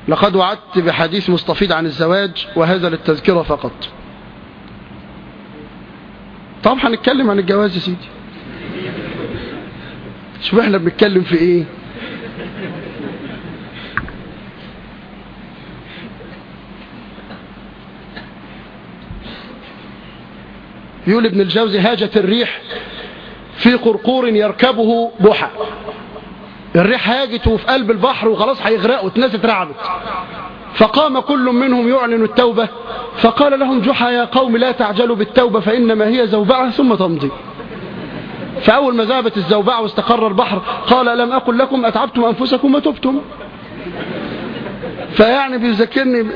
لقد وعدت بحديث مستفيد عن الزواج وهذا للتذكرة فقط. طب هنتكلم عن الجواز يا سيدي. شوف إحنا بنتكلم في إيه. يقول ابن الجوزي هاجت الريح في قرقور يركبه بحى الريح هاجت وفي قلب البحر وخلاص هيغرقوا الناس اترعبت فقام كل منهم يعلن التوبة فقال لهم جحا يا قوم لا تعجلوا بالتوبة فإنما هي زوبعة ثم تمضي. فأول ما ذهبت الزوبعة واستقر البحر قال لم أقل لكم أتعبتم أنفسكم وتبتم؟ فيعني بيذكرني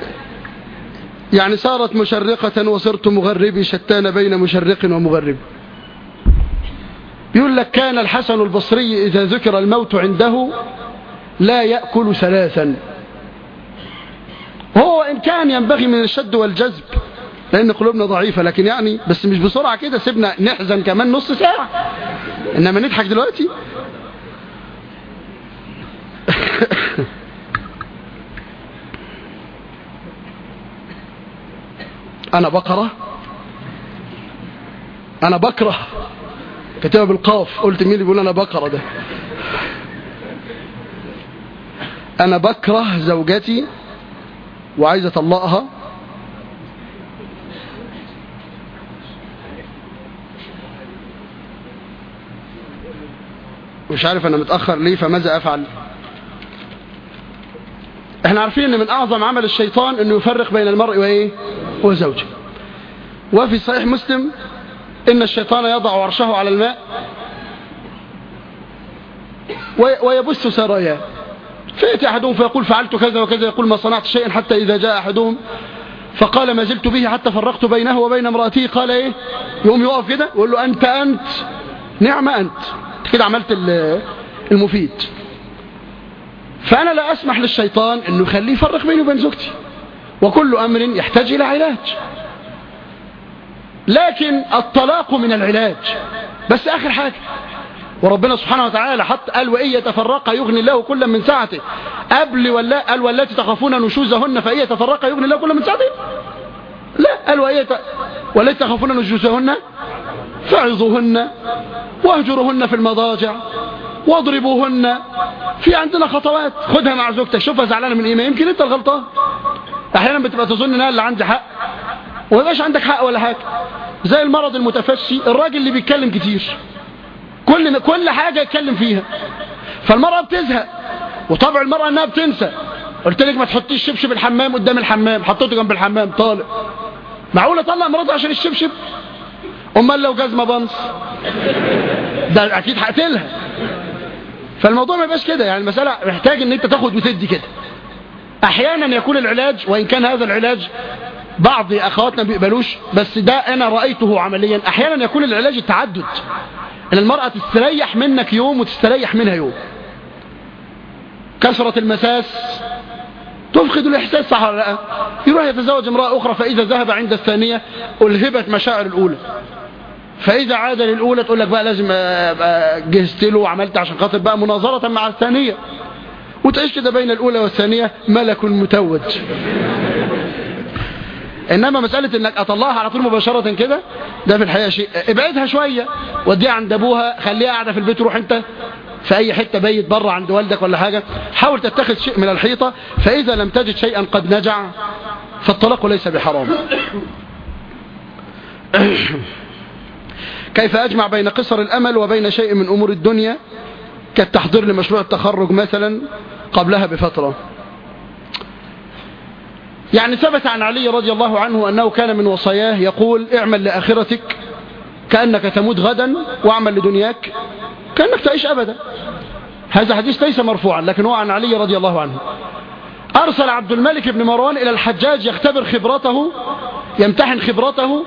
يعني صارت مشرقة وصرت مغربي شتان بين مشرق ومغرب. يقول لك كان الحسن البصري إذا ذكر الموت عنده لا يأكل ثلاثا. هو إن كان ينبغي من الشد والجذب لأن قلوبنا ضعيفة لكن يعني بس مش بسرعة كده سيبنا نحزن كمان نص ساعة. إنما نضحك دلوقتي. أنا بقرة. أنا بكره كتبها بالقاف قلت مين اللي بيقول أنا بقرة ده؟ أنا بكره زوجتي وعايز اطلقها مش عارف أنا متأخر ليه فماذا أفعل؟ إحنا عارفين إن من أعظم عمل الشيطان إنه يفرق بين المرء وإيه؟ وزوجه. وفي صحيح مسلم إن الشيطان يضع عرشه على الماء ويبث سراياه. فيأتي أحدهم فيقول فعلت كذا وكذا يقول ما صنعت شيئا حتى إذا جاء أحدهم. فقال ما زلت به حتى فرقت بينه وبين امرأته قال إيه؟ يقوم يقف كده ويقول له أنت أنت نعم أنت. كده عملت المفيد. فأنا لا أسمح للشيطان أنه يخليه يفرق بيني وبين زوجتي. وكل أمر يحتاج إلى علاج. لكن الطلاق من العلاج. بس آخر حاجة وربنا سبحانه وتعالى حط قال وإن يتفرقا يغني الله كلا من سعته قبل ولا قال والتي تخافون نشوزهن فإن يتفرقا يغني الله كلا من سعته لا قال وإن والتي تخافون نشوزهن فعظوهن واهجروهن في المضاجع واضربوهن. في عندنا خطوات. خدها مع زوجتك. شوفها زعلانة من إيه؟ ما يمكن أنت الغلطان. أحيانا بتبقى تظن إن أنا اللي عندي حق. وما يبقاش عندك حق ولا حاجة. زي المرض المتفشي الراجل اللي بيتكلم كتير. كل كل حاجة يتكلم فيها. فالمرأة بتزهق وطبع المرأة إنها بتنسى. قلت لك ما تحطيش شبشب الحمام قدام الحمام حطيته جنب الحمام طالق معقولة طلع مراته عشان الشبشب؟ أمال لو جزمة بنص ده أكيد هقتلها. فالموضوع ما يبقاش كده يعني المسألة محتاج إن أنت تاخد وتدي كده. أحيانا يكون العلاج وإن كان هذا العلاج بعض أخواتنا بيقبلوش بس ده أنا رأيته عمليا. أحيانا يكون العلاج التعدد. إن المرأة تستريح منك يوم وتستريح منها يوم. كثرة المساس تفقد الإحساس صح ولا لأ؟ يروح يتزوج امرأة أخرى فإذا ذهب عند الثانية ألهبت مشاعر الأولى. فإذا عاد للأولى تقول لك بقى لازم جهزت له وعملت عشان خاطر بقى مناظرة مع الثانية. وتعيش كده بين الأولى والثانية ملك متوج. إنما مسألة إنك اطلعها على طول مباشرة كده ده في الحقيقة شيء. ابعدها شوية وديها عند أبوها خليها قاعدة في البيت روح أنت في أي حتة بيت بره عند والدك ولا حاجة. حاول تتخذ شيء من الحيطة فإذا لم تجد شيئا قد نجع فالطلاق ليس بحرام. كيف أجمع بين قصر الأمل وبين شيء من أمور الدنيا؟ كالتحضير لمشروع التخرج مثلا قبلها بفترة. يعني ثبت عن علي رضي الله عنه أنه كان من وصاياه يقول اعمل لآخرتك كأنك تموت غدا واعمل لدنياك كأنك تعيش أبدا. هذا حديث ليس مرفوعا لكن هو عن علي رضي الله عنه. أرسل عبد الملك بن مروان إلى الحجاج يختبر خبرته يمتحن خبرته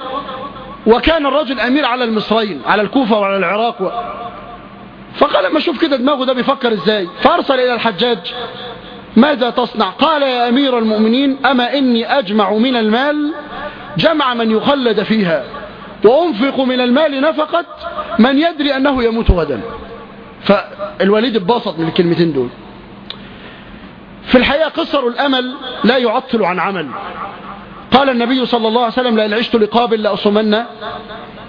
وكان الرجل أمير على المصرين على الكوفة وعلى العراق و... فقال لما شوف كده دماغه ده بيفكر إزاي؟ فأرسل إلى الحجاج ماذا تصنع؟ قال يا أمير المؤمنين أما إني أجمع من المال جمع من يخلد فيها وأنفق من المال نفقة من يدري أنه يموت غدا. فالوليد اتبسط من الكلمتين دول. في الحقيقة قصر الأمل لا يعطل عن عمل. قال النبي صلى الله عليه وسلم لأن عشت لقابل لأصمن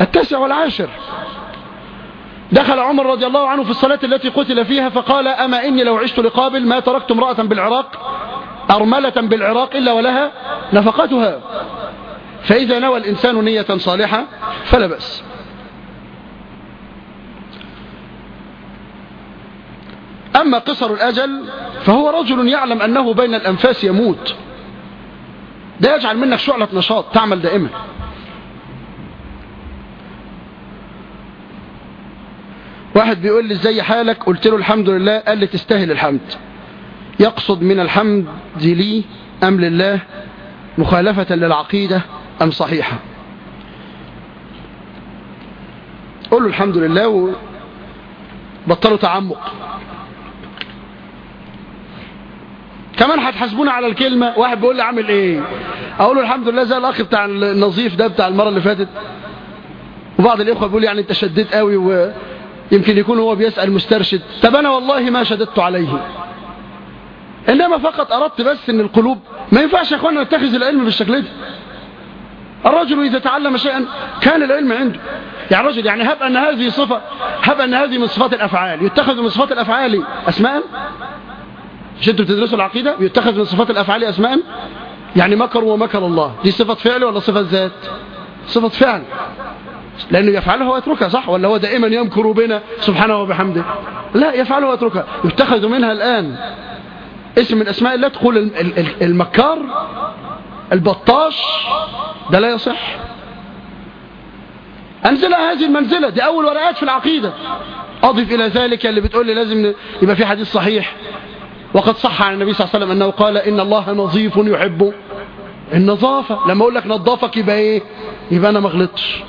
التاسع والعاشر. دخل عمر رضي الله عنه في الصلاة التي قتل فيها فقال أما إني لو عشت لقابل ما تركت امرأة بالعراق أرملة بالعراق إلا ولها نفقتها. فإذا نوى الإنسان نية صالحة فلا بأس. أما قصر الأجل فهو رجل يعلم أنه بين الأنفاس يموت. ده يجعل منك شعلة نشاط تعمل دائما. واحد بيقول لي إزاي حالك؟ قلت له الحمد لله. قال لي تستاهل الحمد. يقصد من الحمد لي أم لله مخالفة للعقيدة أم صحيحة؟ قول له الحمد لله وبطلوا تعمق. كمان هتحاسبونا على الكلمة. واحد بيقول لي عامل إيه؟ أقول له الحمد لله زي الأخ بتاع النظيف ده بتاع المرة اللي فاتت. وبعض الإخوة بيقول يعني أنت شديت قوي ويمكن يكون هو بيسأل مسترشد طب أنا والله ما شددت عليه. إنما فقط أردت بس إن القلوب ما ينفعش يا اخوانا نتخذ العلم بالشكل ده. الرجل إذا تعلم شيئا كان العلم عنده. يعني رجل يعني هب أن هذه صفة هب أن هذه من صفات الأفعال. يتخذ من صفات الأفعال اسماء؟ مش أنتوا بتدرسوا العقيدة؟ يتخذ من صفات الأفعال اسماء؟ يعني مكروا ومكر الله. دي صفة فعل ولا صفة ذات؟ صفة فعل. لأنه يفعلها ويتركها صح؟ ولا هو دائما يمكر بنا سبحانه وبحمده؟ لا يفعلها ويتركها يتخذ منها الآن اسم من أسماء الله تقول المكار البطاش ده لا يصح. أنزلها هذه المنزلة دي أول ورقات في العقيدة. أضف إلى ذلك اللي بتقول لي لازم يبقى في حديث صحيح. وقد صح عن النبي صلى الله عليه وسلم أنه قال إن الله نظيف يحب. النظافة لما أقول لك نظافك يبقى إيه؟ يبقى أنا ما غلطتش.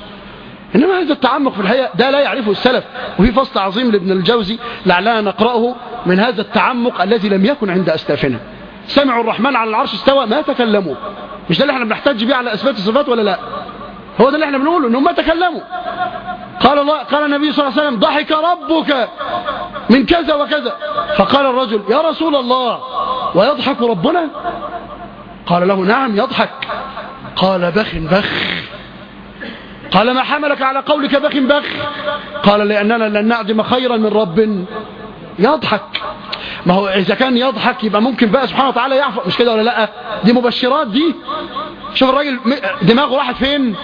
إنما هذا التعمق في الحقيقة ده لا يعرفه السلف. وفي فصل عظيم لابن الجوزي لعلنا نقرأه من هذا التعمق الذي لم يكن عند أسلافنا. سمعوا الرحمن على العرش استوى ما تكلموا. مش ده اللي إحنا بنحتج بيه على أثبات الصفات ولا لا؟ هو ده اللي إحنا بنقوله إنهم ما تكلموا. قال الله قال النبي صلى الله عليه وسلم ضحك ربك من كذا وكذا. فقال الرجل يا رسول الله ويضحك ربنا؟ قال له نعم يضحك. قال بخ بخ. قال ما حملك على قولك بخ بخ. قال لأننا لن نعدم خيرا من رب. يضحك. ما هو إذا كان يضحك يبقى ممكن بقى سبحانه وتعالى يعفو. مش كده ولا لأ؟ دي مبشرات دي. شوف الراجل دماغه راحت فين؟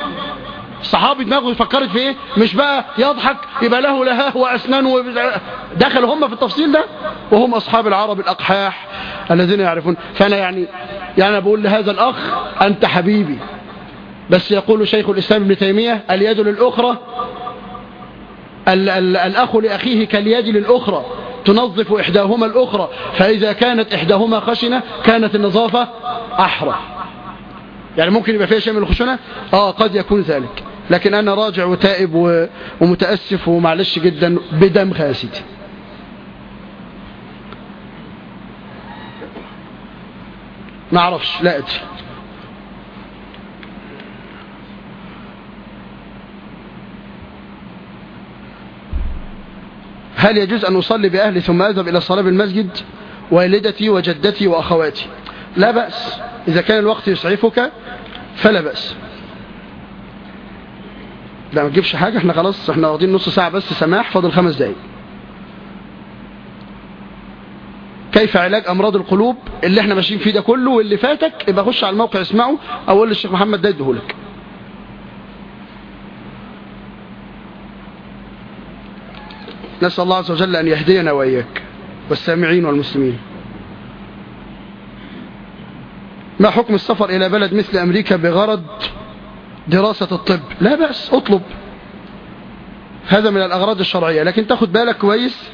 الصحابي دماغه فكرت في إيه؟ مش بقى يضحك يبقى له لهاه واسنان. دخلوا هم في التفصيل ده وهم أصحاب العرب الأقحاح الذين يعرفون. فأنا يعني يعني بقول لهذا الأخ أنت حبيبي. بس يقول شيخ الإسلام ابن تيمية اليد للأخرى ال ال الأخ لأخيه كاليد للأخرى تنظف إحداهما الأخرى فإذا كانت إحداهما خشنة كانت النظافة أحرى. يعني ممكن يبقى فيها شيء من الخشونة؟ آه قد يكون ذلك. لكن أنا راجع وتائب ومتأسف ومعلش جدا بدم خاسدي ما أعرفش لا أدري. هل يجوز أن أصلي بأهلي ثم أذهب إلى الصلاة بالمسجد والدتي وجدتي وأخواتي؟ لا بأس. إذا كان الوقت يسعفك فلا بأس. لا ما تجيبش حاجة إحنا خلاص إحنا واخدين نص ساعة بس سماح فاضل خمس دقايق. كيف علاج أمراض القلوب اللي إحنا ماشيين فيه ده كله واللي فاتك؟ يبقى خش على الموقع اسمعه أو قول للشيخ محمد ده يديهولك. نسأل الله عز وجل أن يهدينا وإياك والسامعين والمسلمين. ما حكم السفر إلى بلد مثل أمريكا بغرض دراسة الطب؟ لا بأس أطلب. هذا من الأغراض الشرعية لكن تاخد بالك كويس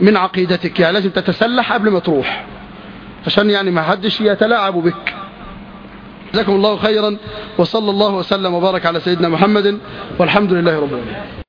من عقيدتك يعني لازم تتسلح قبل ما تروح عشان يعني ما حدش يتلاعب بك. جزاكم الله خيرا وصلى الله وسلم وبارك على سيدنا محمد والحمد لله رب العالمين.